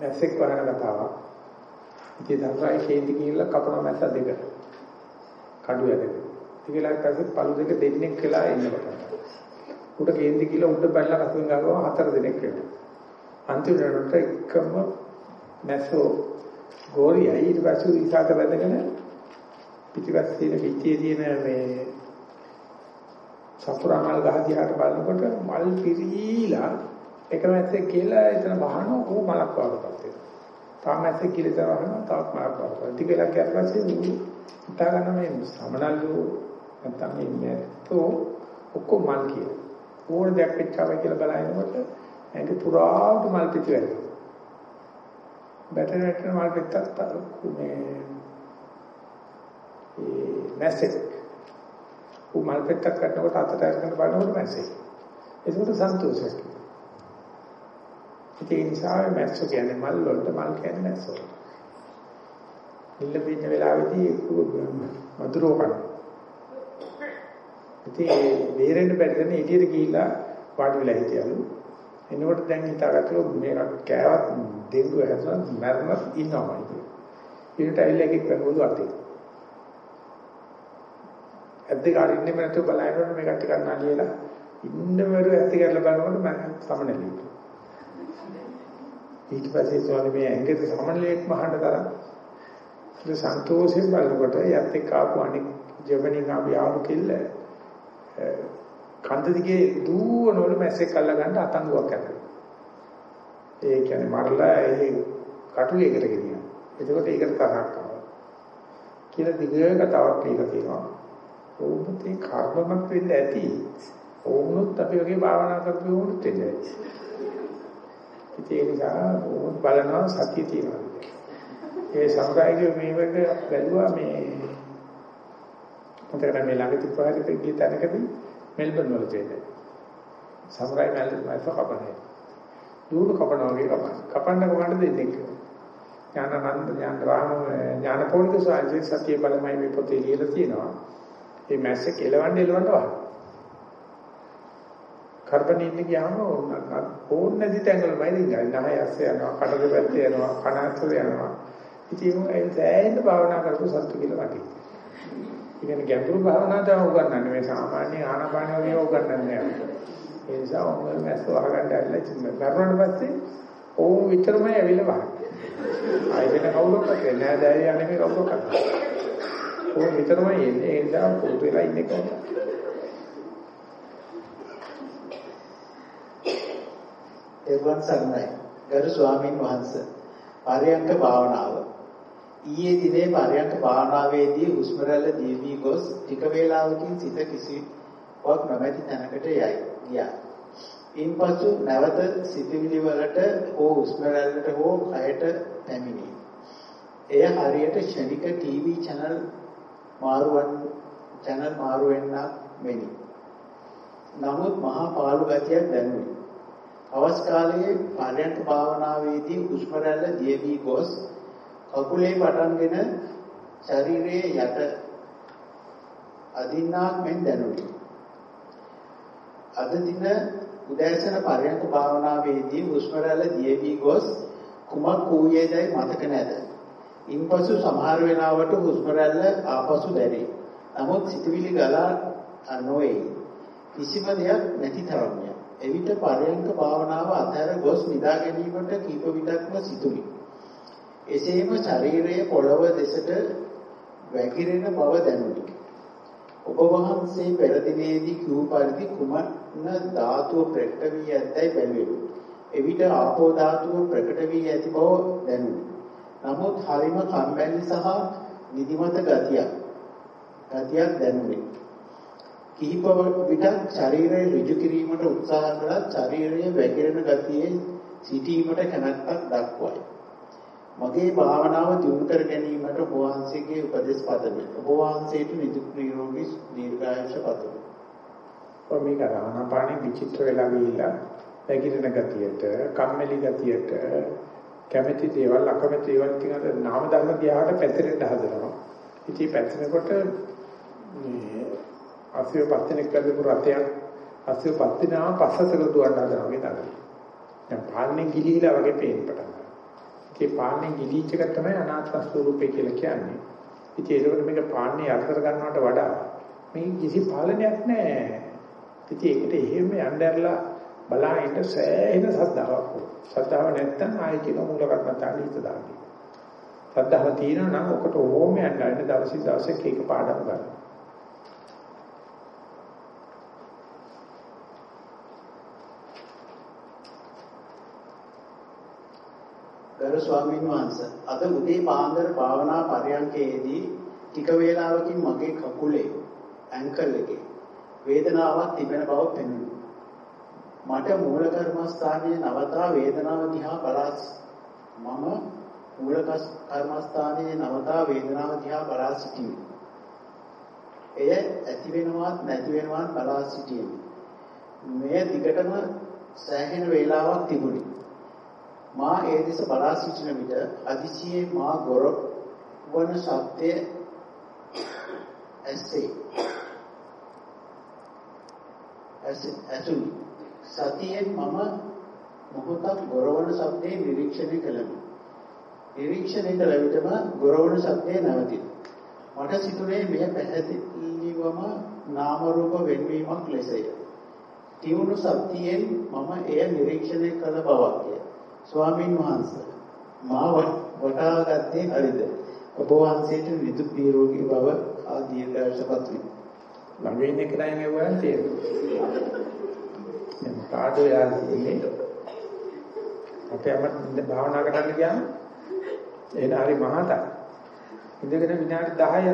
මැස්සෙක් වහන කතාවක්. ඉතින් සම්රායි කේන්ති කියලා කපන මැස්ස දෙක. කඩු ඇදගෙන. ටිකලක් පස්සේ පළු දෙක දෙන්නෙක් කියලා එන්න පටන් උඩ කේන්ති කියලා උඩ බැලලා කසුන් ගාවා හතර දෙනෙක් වෙනවා. අන්තිමට එකම මැස්සෝ ගෝරියයි ඊට පස්සේ ඉසాత වැදගෙන පිටිපස්ස තියෙන පිටියේ තියෙන මේ සතුරා මල් ගහ දිහාට බලනකොට මල් පිරීලා එක මැස්සෙක් කියලා එතන වහන ඌ මලක් වඩපත් වෙනවා. තාම මැස්සෙක් කියලා ඉතන වහන තාක් මලක් වඩපත්. ටිකලක් යට පස්සේ ඌ හිතා ගන්න මේ සමනල්ලු නැත්තම් මේ මැත්තෝ ඔක්කොම මල් කියලා. ඕන දෙයක් පිටාවයි කියලා බලනකොට ඇඟ පුරාවට මල් පිටි වෙනවා. බැටරි වැටෙන මල් පිටත් මේ ඒ මැසේජ් උ මල් පිටක් කරනකොට අතට අරගෙන බලනකොට මැසේජ්. ඒකට සන්තෝෂයක්. ඒ නිසා මැස්සෝ කියන්නේ මල් වලට මල් කියන්නේ මැස්සෝ. ඉල්ල පින්න වෙලාවේදී මధుරෝ කරනවා. ඉතින් ඒ බේරෙන්න බැරිදෙන එළියට ගිහිල්ලා වාඩි වෙලා හිටියලු. එනකොට දැන් හිතාගත්තලු මේක කෑවත් දෙංගු හැදුවා මරණත් ඉන්නවා ඉතින්. ඊට ඇවිල්ලා එකෙක් වැහුවලු අතේ. ඇද්ද කාරින්නේ නැතුව බලනකොට මේක ටිකක් නලියලා ඉන්නවරු ඇත්ත කියලා බලනකොට මම සමනලිය. ඊට පස්සේ ස්වාමී මේ ඇඟේ සමනලියක් මහන්න තරම් ඒ සන්තෝෂයෙන් බලනකොට යත් එක්ක ආපු අනික් ජවනින් ආපු යාළු කිල්ල කන්ද දිගේ දුවනවල මැස්සෙක් අල්ල ගන්න අතංගුවක් ඇති. ඒ කියන්නේ මරලා ඒ කටුලේකට ගෙනියනවා. එතකොට ඒකට තරහක් ආවා. කියලා දිග කතාවක් කියලා කියනවා. ඕමුත් ඒ කර්මමක් වෙන්න ඇති. ඕමුත් අපි වගේ භාවනා කරපු ඕමුත් වෙන්න ඇති. ඉතින් ඒ නිසා බලනවා සතිය තියෙනවා. ඒ සංගායක මේවට බැලුවා මේ මතකද මේ ළඟදී පාරිත ගිය තැනකදී මෙල්බන් වල තියෙන. සමුරායි මල්ලි මයිෆ කපන්නේ. දුර කපනවා වගේ කපන. කපන්න කොහොමද දෙන්නේ කියලා. ඥානানন্দ ඥානවාම ඥානපෝනික සාජේ සතිය බලමයි මේ පොතේ ලියලා තියෙනවා. මේ මැස්ස කෙලවන්න එලවන්න වහ. කාබන් ඉන්න ගියාම ඕන නැති තැඟලමයි දිගයි. නහය ඇස්සේ යනවා, කටද පැත්තේ යනවා, කන ඇතුලේ යනවා. ඉතින් ඒ සෑහෙන භාවනා කරපු සත්තු කියලා වටි. ඉතින් ගැඹුරු භාවනා තමයි උගන්වන්නේ. මේ සාමාන්‍ය ආනාපාන වගේ උගන්වන්නේ නැහැ. ඒ නිසා ඔන්න මැස්ස වහගන්න ඇල්ල මරුණාට පස්සේ ඕම් විතරමයි ඇවිල්ලා වහන්නේ. ආයෙ වෙන කවුරක්වත් නැහැ. දැයි යන්නේ මේ කවුරක්වත්. ඕම් විතරමයි එන්නේ. ඒ නිසා පොදු වෙලා ඉන්නේ කොහොමද? එවන් සර්ණයි. ගරු ස්වාමින් වහන්සේ. පරයන්ක භාවනාව. ඊයේ දිනේ පරයන්ක භාවනාවේදී හුස්ම රැල්ල දීවි ගොස් ටික වේලාවකින් සිත කිසිවක් නොමැති තැනකට යයි. ගියා. ඉන්පසු නැවත සිතවිලි වලට හෝ හුස්ම රැල්ලට හෝ කයට පැමිණි. එය හරියට ෂණික ටීවී channel මාරුවන් channel මාරු වෙන්නක් මෙනි. නමුත් මහා පාළු ගතියක් දැනුනි. අවස් කාලයේ පරයන්ක භාවනාවේදී හුස්ම රැල්ල දියවි ගොස් කකුලේ පටන්ගෙන ශරීරයේ යට අදින්නාක් මෙන් දැනුනි. අද දින උදෑසන පරයන්ක භාවනාවේදී හුස්ම රැල්ල දියවි ගොස් කුමක් වූයේදයි මතක නැත. ඉන්පසු සමහර වෙලාවට හුස්ම රැල්ල ආපසු දැනේ. නමුත් සිතවිලි ගලා නොවේ. කිසිම දෙයක් නැති තරම්ය. එවිට පරයන්ක භාවනාව අතර ගොස් නිදා ගැනීමට කීප විටක්ම සිතුනි. එසේම ශරීරයේ පොළව දෙසට වැగిරෙන බව දැනුනි. ඔබ වහන්සේ පෙර දිනේදී කිව් පරිදි කුමන ධාතුව ප්‍රකට වී ඇතැයි බැලුවෙමි. එවිට ආපෝ ධාතුව ප්‍රකට වී ඇති බව දැනුනි. නමුත් හරිම කම්මැලි සහ නිදිමත ගතියක් ගතියක් දැනුනේ. කිහිප විටක් ශරීරය ඍජු කිරීමට උත්සාහ කළත් ශරීරයේ වැగిරෙන ගතියේ සිටීමට කැමැත්තක් දක්වයි. මගේ භාවනාව දියුණු කර ගැනීමට ඔබ වහන්සේගේ උපදෙස් පතමි. ඔබ වහන්සේට නිදුක් නිරෝගී දීර්ඝායුෂ පතමි. ඔය මේක ආනාපානෙ විචිත්‍ර වෙලා ගිහිල්ලා වැగిරෙන ගතියට, කම්මැලි ගතියට, කැමැති දේවල් අකමැති දේවල් කියන නාම ධර්ම දිහාට පැතිරෙන්න හදනවා. ඉතින් පැතිරෙනකොට මේ අසිය පස්තිනෙක් කරපු රතයක් අසිය පස්තිනාම පස්සතක දුවන්න හදනවා වගේ තමයි. දැන් පාන්නේ ගිලිහිලා වගේ පේන්න පටන් ගන්නවා. ඒ පාන්නේ ගිලිච්ච එක තමයි අනාත්ම ස්වરૂපය කියලා කියන්නේ. ඉතින් ඒකට මේක පාන්නේ අර්ථ ගන්නවට වඩා මේ කිසි පාලනයක් නැහැ. ඉතින් ඒකට එහෙම යnderලා බලාගෙන සෑහෙන සද්ධාාවක් ඕන. සද්ධාව නැත්තම් ආයෙ කියන මූල කර්මතාලි හිත දාන්නේ. සද්ධාව තියෙනවා නම් ඔකට ඕම යන්න දවසින් දවසක එක පාඩම් ගන්න. ගරු ස්වාමීන් වහන්සේ අද උදේ පාන්දර භාවනා පරයන්කේදී ටික වේලාවකින් මගේ කකුලේ ඇන්කල් එකේ වේදනාවක් තිබෙන බව පෙනුණා. මට මූල කර්මස්ථානයේ නවතා වේදනාව දිහා බලා මම මූල කර්මස්ථානයේ නවතා වේදනාව දිහා බලා සිටිමි. එය ඇති වෙනවත් නැති වෙනවත් බලා සිටිමි. මෙය දිගටම සෑහෙන වේලාවක් තිබුණි. මා ඒ දෙස බලා සිටින විට අදිසියේ මා ගොර වන ශබ්දය ඇසේ. ඇසුනි. සතියෙන් මම මොහොතක් ගොරවන ශබ්දේ නිරීක්ෂණය කළෙමි. නිරීක්ෂණය කළ විටම ගොරවන ශබ්දේ නැවතින. මට සිතුනේ මෙය පැහැදිලිවම නාම රූප වෙන්වීමක් ලෙසය. තියුණු සත්‍යයෙන් මම එය නිරීක්ෂණය කළ බවක්ය. ස්වාමීන් වහන්සේ මාව වටාගත්තේ හරිද? ඔබ වහන්සේට විදුක් නිරෝගී බව ආදී දර්ශපත් වේ. ළඟ ඉන්න කෙනා මේ වයන් තියෙනවා. දැන් කාඩෝ යාන්නේ අපේ අම්මා භාවනා කරන්න ගියාම එන හරි මහතා ඉඳගෙන විනාඩි 10ක්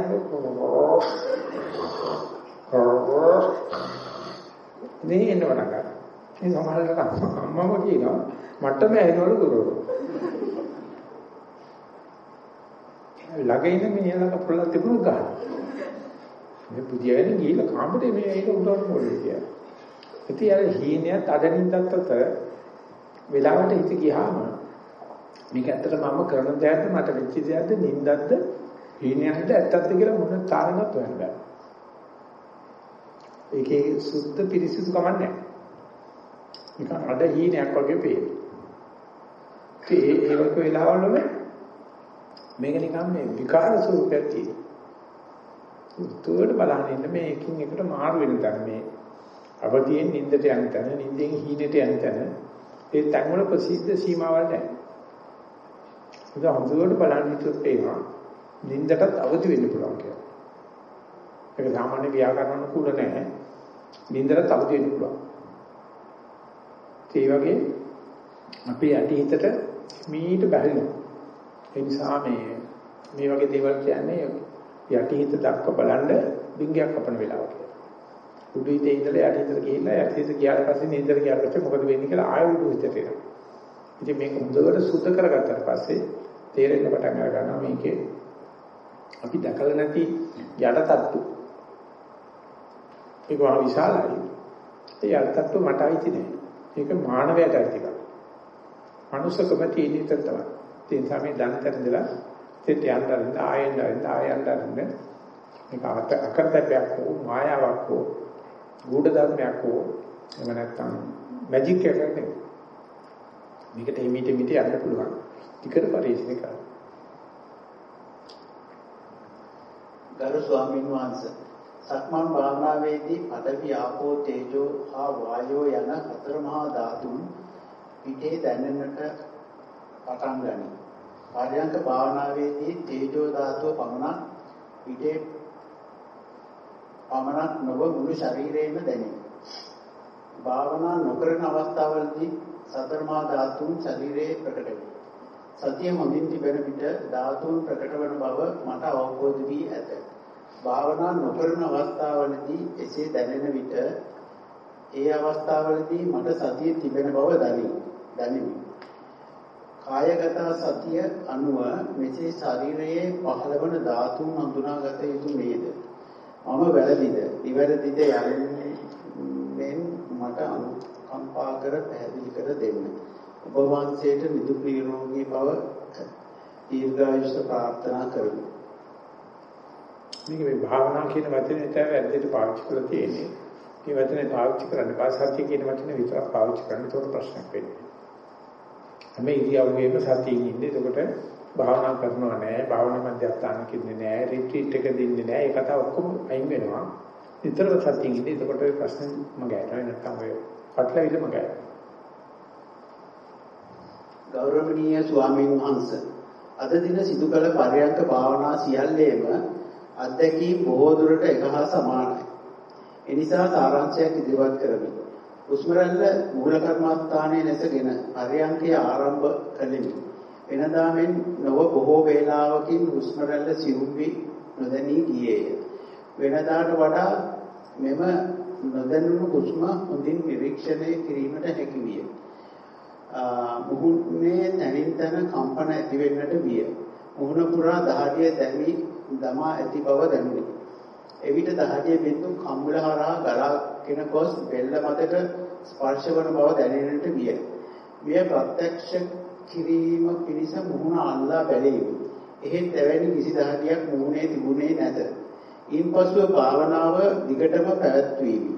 නේ එන්නවන ගන්න. මේ සමහරවිට අම්මම කියනවා මටම ඇහෙනවලු ගුරුවරු. ළඟ ඉන්න මිනිහා ළඟ පොල්ලක් තිබුණොත් ගන්න. මේ පුදියගෙන ගිහිල්ලා කාමරේ මේ ඒක උඩට පොල්ලේ කියලා. ඉතින් අර හීනයත් අඩනින්දත් අතර වෙලාවට හිත ගියාම මේක ඇත්තට මම කරන දෙයක්ද මට වෙච්ච දෙයක්ද නින්දක්ද හීනයක්ද ඇත්තක්ද කියලා මොන තරමක් හොයන්න බෑ. ඒකේ සුද්ධ පිරිසිදු කමක් නැහැ. නිකන් අඩ හීනයක් වගේ පේනවා. ඒ ඒ වගේ වෙලාවවල මේක නිකන් මේ විකාර ස්වරූපයක් තියෙනවා. උතුවට බලන්න ඉන්න මේ එකින් එකට මාරු වෙන තැන මේ අවදියෙන් නිින්දට යන තැන නිින්දෙන් හීනට යන තැන ඒ තැන් වල ප්‍රසිද්ධ සීමාවල් නැහැ. ඒක හඳුවට බලන්න හිතුවොත් පේනවා නිින්දටත් අවදි වෙන්න පුළුවන් කියලා. ඒක සාමාන්‍ය ව්‍යාකරණ කුල නැහැ. නිින්දටත් අවදි වෙන්න පුළුවන්. ඒ වගේ අපේ යටි හිතට මීට බැහැිනවා. ඒ නිසා මේ මේ වගේ දේවල් කියන්නේ යටි හිත දක්ක බලන්න බින්ගයක් කපන වෙලාව කියලා. උඩු හිතේ ඉඳලා යටි හිතට ගිහිල්ලා යටි හිත ගියාට පස්සේ නින්දට ගියාට පස්සේ මොකද වෙන්නේ කියලා ආයෙ උඩු හිතට එනවා. ඉතින් මේක හොඳට සුද්ධ කරගත්තාට පස්සේ තේරෙන්න පටන් අර ගන්නවා මේකේ අපි දැකලා නැති යටතත්තු. ඒක වා විශාලයි. ඒ යටතත්තු මට අයිති නෑ. ඒක මානවයට අයිති එකක්. මනුස්සකම තියෙන ඉතින් තමයි. ඒ නිසා මේ දන්තර ඉඳලා දෙට යන්න ආයෙත් ආයෙත් ආයෙත් මේක අකරතැබයක් හෝ මායාවක් හෝ ගුඪ ධර්මයක් හෝ එහෙම නැත්නම් මැජික් එකක් නෙවෙයි. මේකට එමිට මිට යන්න පුළුවන්. ටිකට පරිශීලනය කරන්න. ගරු ස්වාමීන් වහන්සේ සක්මන් භාවනාවේදී පඨවි ආපෝ තේජෝ හා වායෝ යන හතර මහා ධාතුන් පිටේ දැනෙන්නට පටන් ගනී. පරයන්ක භාවනාවේදී තේජෝ ධාතුව පමණක් පිටේ පමණක් නොව මුළු ශරීරයේම දැනේ. භාවනා නොකරන අවස්ථාවලදී සතර මහා ධාතුන් ශරීරයේ ප්‍රකට වේ. සතිය හොඳින් තිබෙන විට ධාතුන් ප්‍රකට වන බව මට අවබෝධ වී ඇත. භාවනා නොකරන අවස්ථාවලදී එසේ දැනෙන විට ඒ අවස්ථාවලදී මට සතිය තිබෙන බව දනි. දැනෙමි. කායගත සතිය අනුව මෙසේ ශරීරයේ පහළවන ධාතුන් හඳුනාගත යුතු නේද? මම වැරදිද? නිවැරදිද යන්නේ මට අනුකම්පා කර පැහැදිලි කර දෙන්න. ඔබ වහන්සේට නිදුක් නිරෝගී බව දීර්ඝායුෂ ප්‍රාර්ථනා කරමි. මේක මේ භාවනා කියන වචනේ තමයි වැරදිට පාවිච්චි කරලා තියෙන්නේ. මේ වචනේ පාවිච්චි කරන්න පාසත්‍ය කියන වචනේ විතරක් පාවිච්චි කරන්න තොර ප්‍රශ්නයක් වෙන්නේ. හැම ඉරියව්වෙම සතියින් ඉන්නේ. එතකොට භාවනා කරනවා නෑ, භාවනා මධ්‍යස්ථාන කින්නේ නෑ, රිට්‍රීට් එක දෙන්නේ නෑ. ඒ කතාව ඔක්කොම අයින් වෙනවා. නිතරම සතියින් ඉන්නේ. එතකොට ඔය ප්‍රශ්න මගහැරෙනවා. නැත්නම් ඔය පටලවිල්ල මගහැරෙනවා. ගෞරවනීය ස්වාමීන් වහන්සේ අද දින සිදු කළ පරයන්ක භාවනා සියල්ලේම අත්දැකීම් බොහෝ දුරට එක හා සමානයි. එනිසා සාරාංශයක් ඉදිරිපත් කරමි. හුස්ම රැල්ල මූල කර්මස්ථානයේ නැසගෙන පරයන්කය ආරම්භ කළෙමි. වෙනදාමෙන් නොව බොහෝ වේලාවකින් හුස්ම රැල්ල සිවුම් වී නොදැනී ගියේය. වෙනදාට වඩා මෙම නොදැනුණු හුස්ම හොඳින් නිරීක්ෂණය කිරීමට හැකි විය. මුහුණේ තනින් තන කම්පන ඇති වෙන්නට විය. මුහුණ පුරා දහඩිය දැමි දමා ඇති බව දැනුනි. එවිට දහඩිය බින්දු කම්බල හරහා ගලාගෙන ගොස් බෙල්ල මතට ස්පර්ශ වන බව දැනෙන්නට විය. මෙය ප්‍රත්‍යක්ෂ කිරීම පිණිස මුහුණ අල්ලා බැලීමි. එහෙත් එවැනි කිසි දහඩියක් මුහුණේ තිබුණේ නැත. ඉන්පසුව භාවනාව දිගටම පැවැත්වීමි.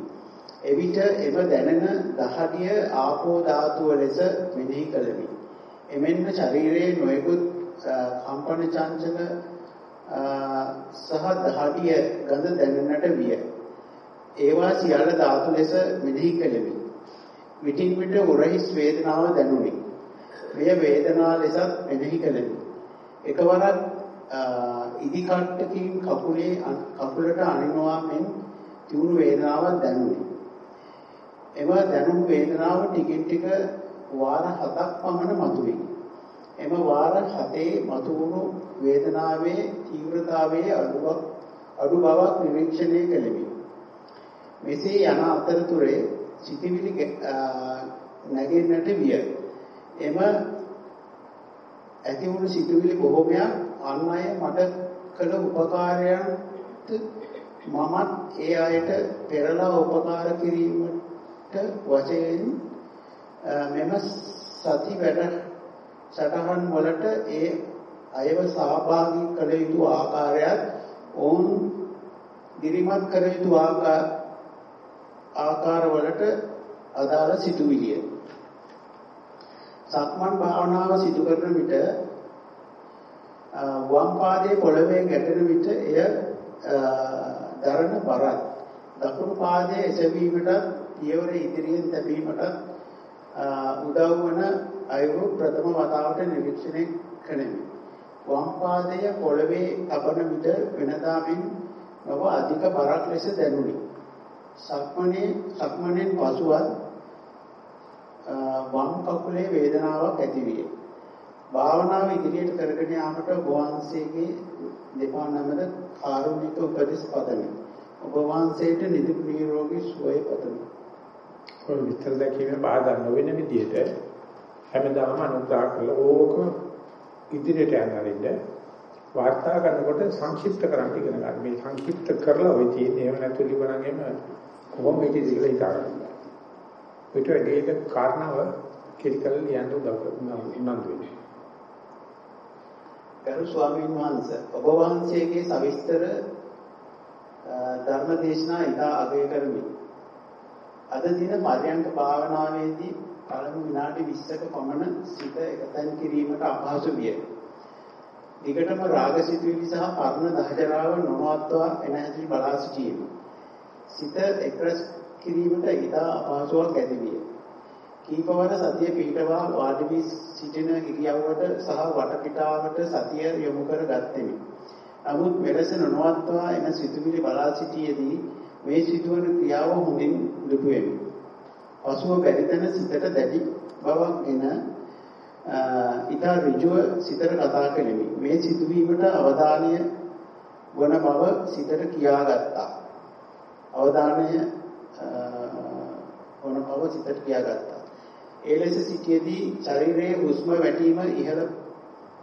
එවිට එම දැනෙන දහඩිය ආපෝ ධාතුව ලෙස මෙනෙහි කළෙමි. එමෙන්න ශරීරයේ නොයෙකුත් කම්පන චංචල සහ දහඩිය ගඳ දැනෙන්නට විය. ඒවා සියල්ල ධාතු ලෙස මෙනෙහි කළෙමි. විටින් විට උරහිස් වේදනාව දැනුනි. මෙය වේදනාව ලෙසත් මෙනෙහි කළෙමි. එකවරක් ඉදි කට්ටකින් කකුලේ කකුලට අනිනවා මෙන් තියුණු වේදනාවක් දැනුනි. එම දැනුම් වේදනාව ටිකින් ටික වාර 7ක් පමණ මතුවේ. එම වාර 7 මතුවුණු වේදනාවේ තීව්‍රතාවයේ අඩුවක් අඩු බවක් නිරීක්ෂණය කළෙමි. මෙසේ යන අතරතුරේ සිටිවිලි නැගෙන්නට විය. එම ඇති වුණු සිටිවිලි බොහෝමයක් අන් අය මට කළ උපකාරයන්ට මමත් ඒ අයට පෙරලා උපකාර කිරීමට වශයෙන් මෙම සති වැඩ සටහන් වලට ඒ අයව සහභාගී කළ යුතු ආකාරයත් ඔවුන් දිරිමත් කර යුතු ආකාරවලට අදාළ සිතුවිලිය. සක්මන් භාවනාව සිදු කරන විට වම් පාදයේ පොළවේ ගැටෙන විට එය දරන බරත් දකුණු පාදයේ එසවීමට පියවර ඉදිරියෙන් තැබීමට උදව් වන අයුරු ප්‍රථම වතාවට නිරීක්ෂණය කළෙමි. වම් පාදය පොළවේ තබන විට වෙනදාමින් නව අධික බරක් ලෙස දැනුනි. සක්මණේ සක්මණෙන් පසුවත් වම් කකුලේ වේදනාවක් ඇති විය. භාවනාව ඉදිරියට කරගෙන යාමට ඔබ වහන්සේගේ දෙපා නමද කාරුණික උපදෙස් පදමි. ඔබ වහන්සේට නිදුක් නිරෝගී සුවය පතමි. ඔය විතර දැකීමේ බාධා නොවන විදිහට හැමදාම අනුග්‍රහ කළා ඕක ඉදිරියට යන්න අරින්න වාර්තා කරනකොට සංක්ෂිප්ත කරන්න ඉගෙන ගන්න. මේ සංක්ෂිප්ත කරලා ඔය තියෙන්නේ එහෙම නැතු ලිවණගෙම කොහොම මේක ඉතිරිලා හිතාගන්න. පිට වැඩේක කාරණාව කෙලිකල් ලියන්න උදව් උනන්දු වෙන්නේ. ගරු ස්වාමීන් වහන්සේ ඔබ වහන්සේගේ සවිස්තර ධර්ම දේශනා ඉතා අගය කරමි. අද දින පරයන්ක භාවනාවේදී පළමු විනාඩි 20ක පමණ සිත එකතෙන් කිරීමට අපහසු විය. දිගටම රාගසිතුවිලි සහ පර්ණ දහජරාව නොනවත්වා එන හැටි බලා සිටීම. සිත එක්රස් කිරීමට ඉතා අපහසුයක් ඇති විය. කීපවර සතිය පිටවා වාඩි වී සිටින ඉරියව්වට සහ වටපිටාවට සතිය යොමු කර ගත්ෙමි. නමුත් මෙලෙස නොනවත්වා එන සිතුවිලි බලා සිටියේදී මේ සිදුවන ක්‍රියාව හොඳින් දුටුවෙමි. පසුව බැරිතන සිතට දැඩි බවක් එන ඊට ඍජුව සිතට කතා කෙලිමි. මේ සිදුවීමට අවධානය වන බව සිතට කියාගත්තා. අවධානය වන බව සිතට කියාගත්තා. ඒ ලෙස සිටියේදී ශරීරයේ හුස්ම වැටීම ඉහළට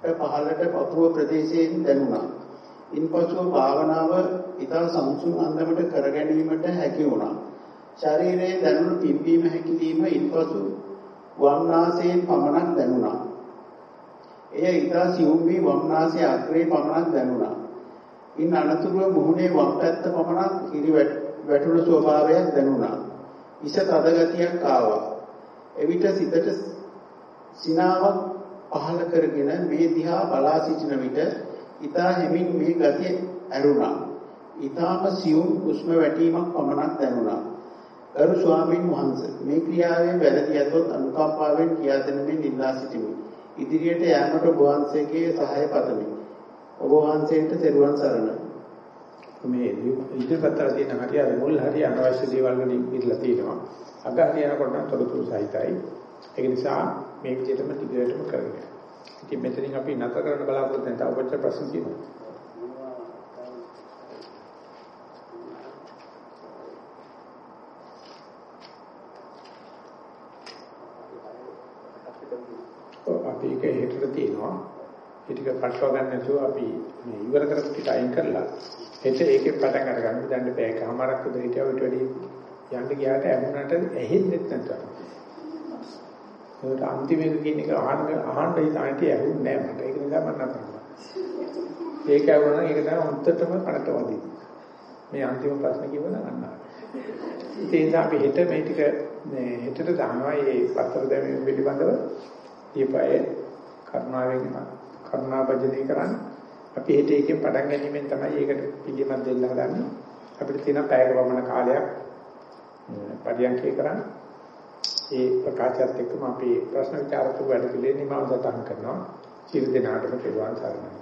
පහළට පපුව ප්‍රදේශයෙන් දැනුණා. ඉන්පසු භාවනාව ඊටා සංසුන් අන්දමට කර ගැනීමට හැකි වුණා. ශරීරයේ දැනුණු පිම්බීම හැකිලිම ඉන්පසු වම්නාසයෙන් පමණක් දැනුණා. එය ඊටා සියුම් වී වම්නාසයේ අග්‍රේ පමණක් දැනුණා. ඉන් අනතුරුව මුහුණේ වම් පැත්ත පමණක් කිරි වැටුණු ස්වභාවයක් දැනුණා. ඉස තද ගතියක් ආවා. එවිට සිතට සිනාවක් පහල කරගෙන මේ දිහා බලා සිටින විට ඊතා හැමින් මේ ගතිය ඇරුණා. ඊතාම සියුම් හුස්ම වැටීමක් පමණක් දැනුණා. ගරු ස්වාමීන් වහන්සේ මේ ක්‍රියාවෙන් වැරදි ඇතොත් අනුකම්පාවෙන් කියා දෙන මෙන් ඉල්ලා සිටිමි. ඉදිරියට යාමට ඔබ වහන්සේගේ සහාය පතමි. ඔබ වහන්සේට තෙරුවන් සරණයි. මේ ඉදිරිපත් තියෙන හරිය මුල් හරිය අනවශ්‍ය දේවල් වලින් ඉඳලා තියෙනවා. අග හරියනකොට නම් තොරතුරු සහිතයි. ඒ නිසා මේ විදිහටම ටිකටම කරගන්න. ඉතින් මෙතනින් අපි නැතර කරන්න බලාපොරොත්තු වෙන තව කොච්චර ප්‍රශ්න තියෙනවද? අපි ඒක හෙටට තියෙනවා. ඒ ටික පටලවා ගන්න නැතුව අපි මේ ඉවර කරපු ටික අයින් කරලා හෙට ඒකේ පටන් අරගන්න. දැන් බෑකමාරක් උදේ හිටියා ඊට වැඩි යන්න ගියාට ඇහුණට ඇහෙන්නේ නැත්නම්. ඒකට අන්තිමේක කියන එක අහන්න අහන්න ඉතාලට ඇහුන්නේ නැහැ මට. ඒක නිසා මම නතරනවා. ඒක ඇහුණා නම් ඒක තමයි උත්තරම කනට වදින්නේ. මේ අන්තිම ප්‍රශ්න කිව්වනම් අන්නා. ඒ නිසා අපි හෙට මේ ටික මේ හෙටට දානවා මේ පතර දැමීම පිළිබඳව ඊපය කරුණාවෙන් කරුණාපජනය කරන්න. අපි හෙට එකෙන් පටන් ගැනීමෙන් තමයි ඒකට පිළියමක් දෙන්න හදන්නේ. අපිට තියෙන පැයක වමන කාලයක් පරියන්කේ කරන්නේ. ඒ ප්‍රකාශයත් එක්කම අපි ප්‍රශ්න විචාරතු වැඩ පිළිවෙල නිමාව සටහන් කරනවා. සියලු දෙනාටම පිළිවන් සරණයි.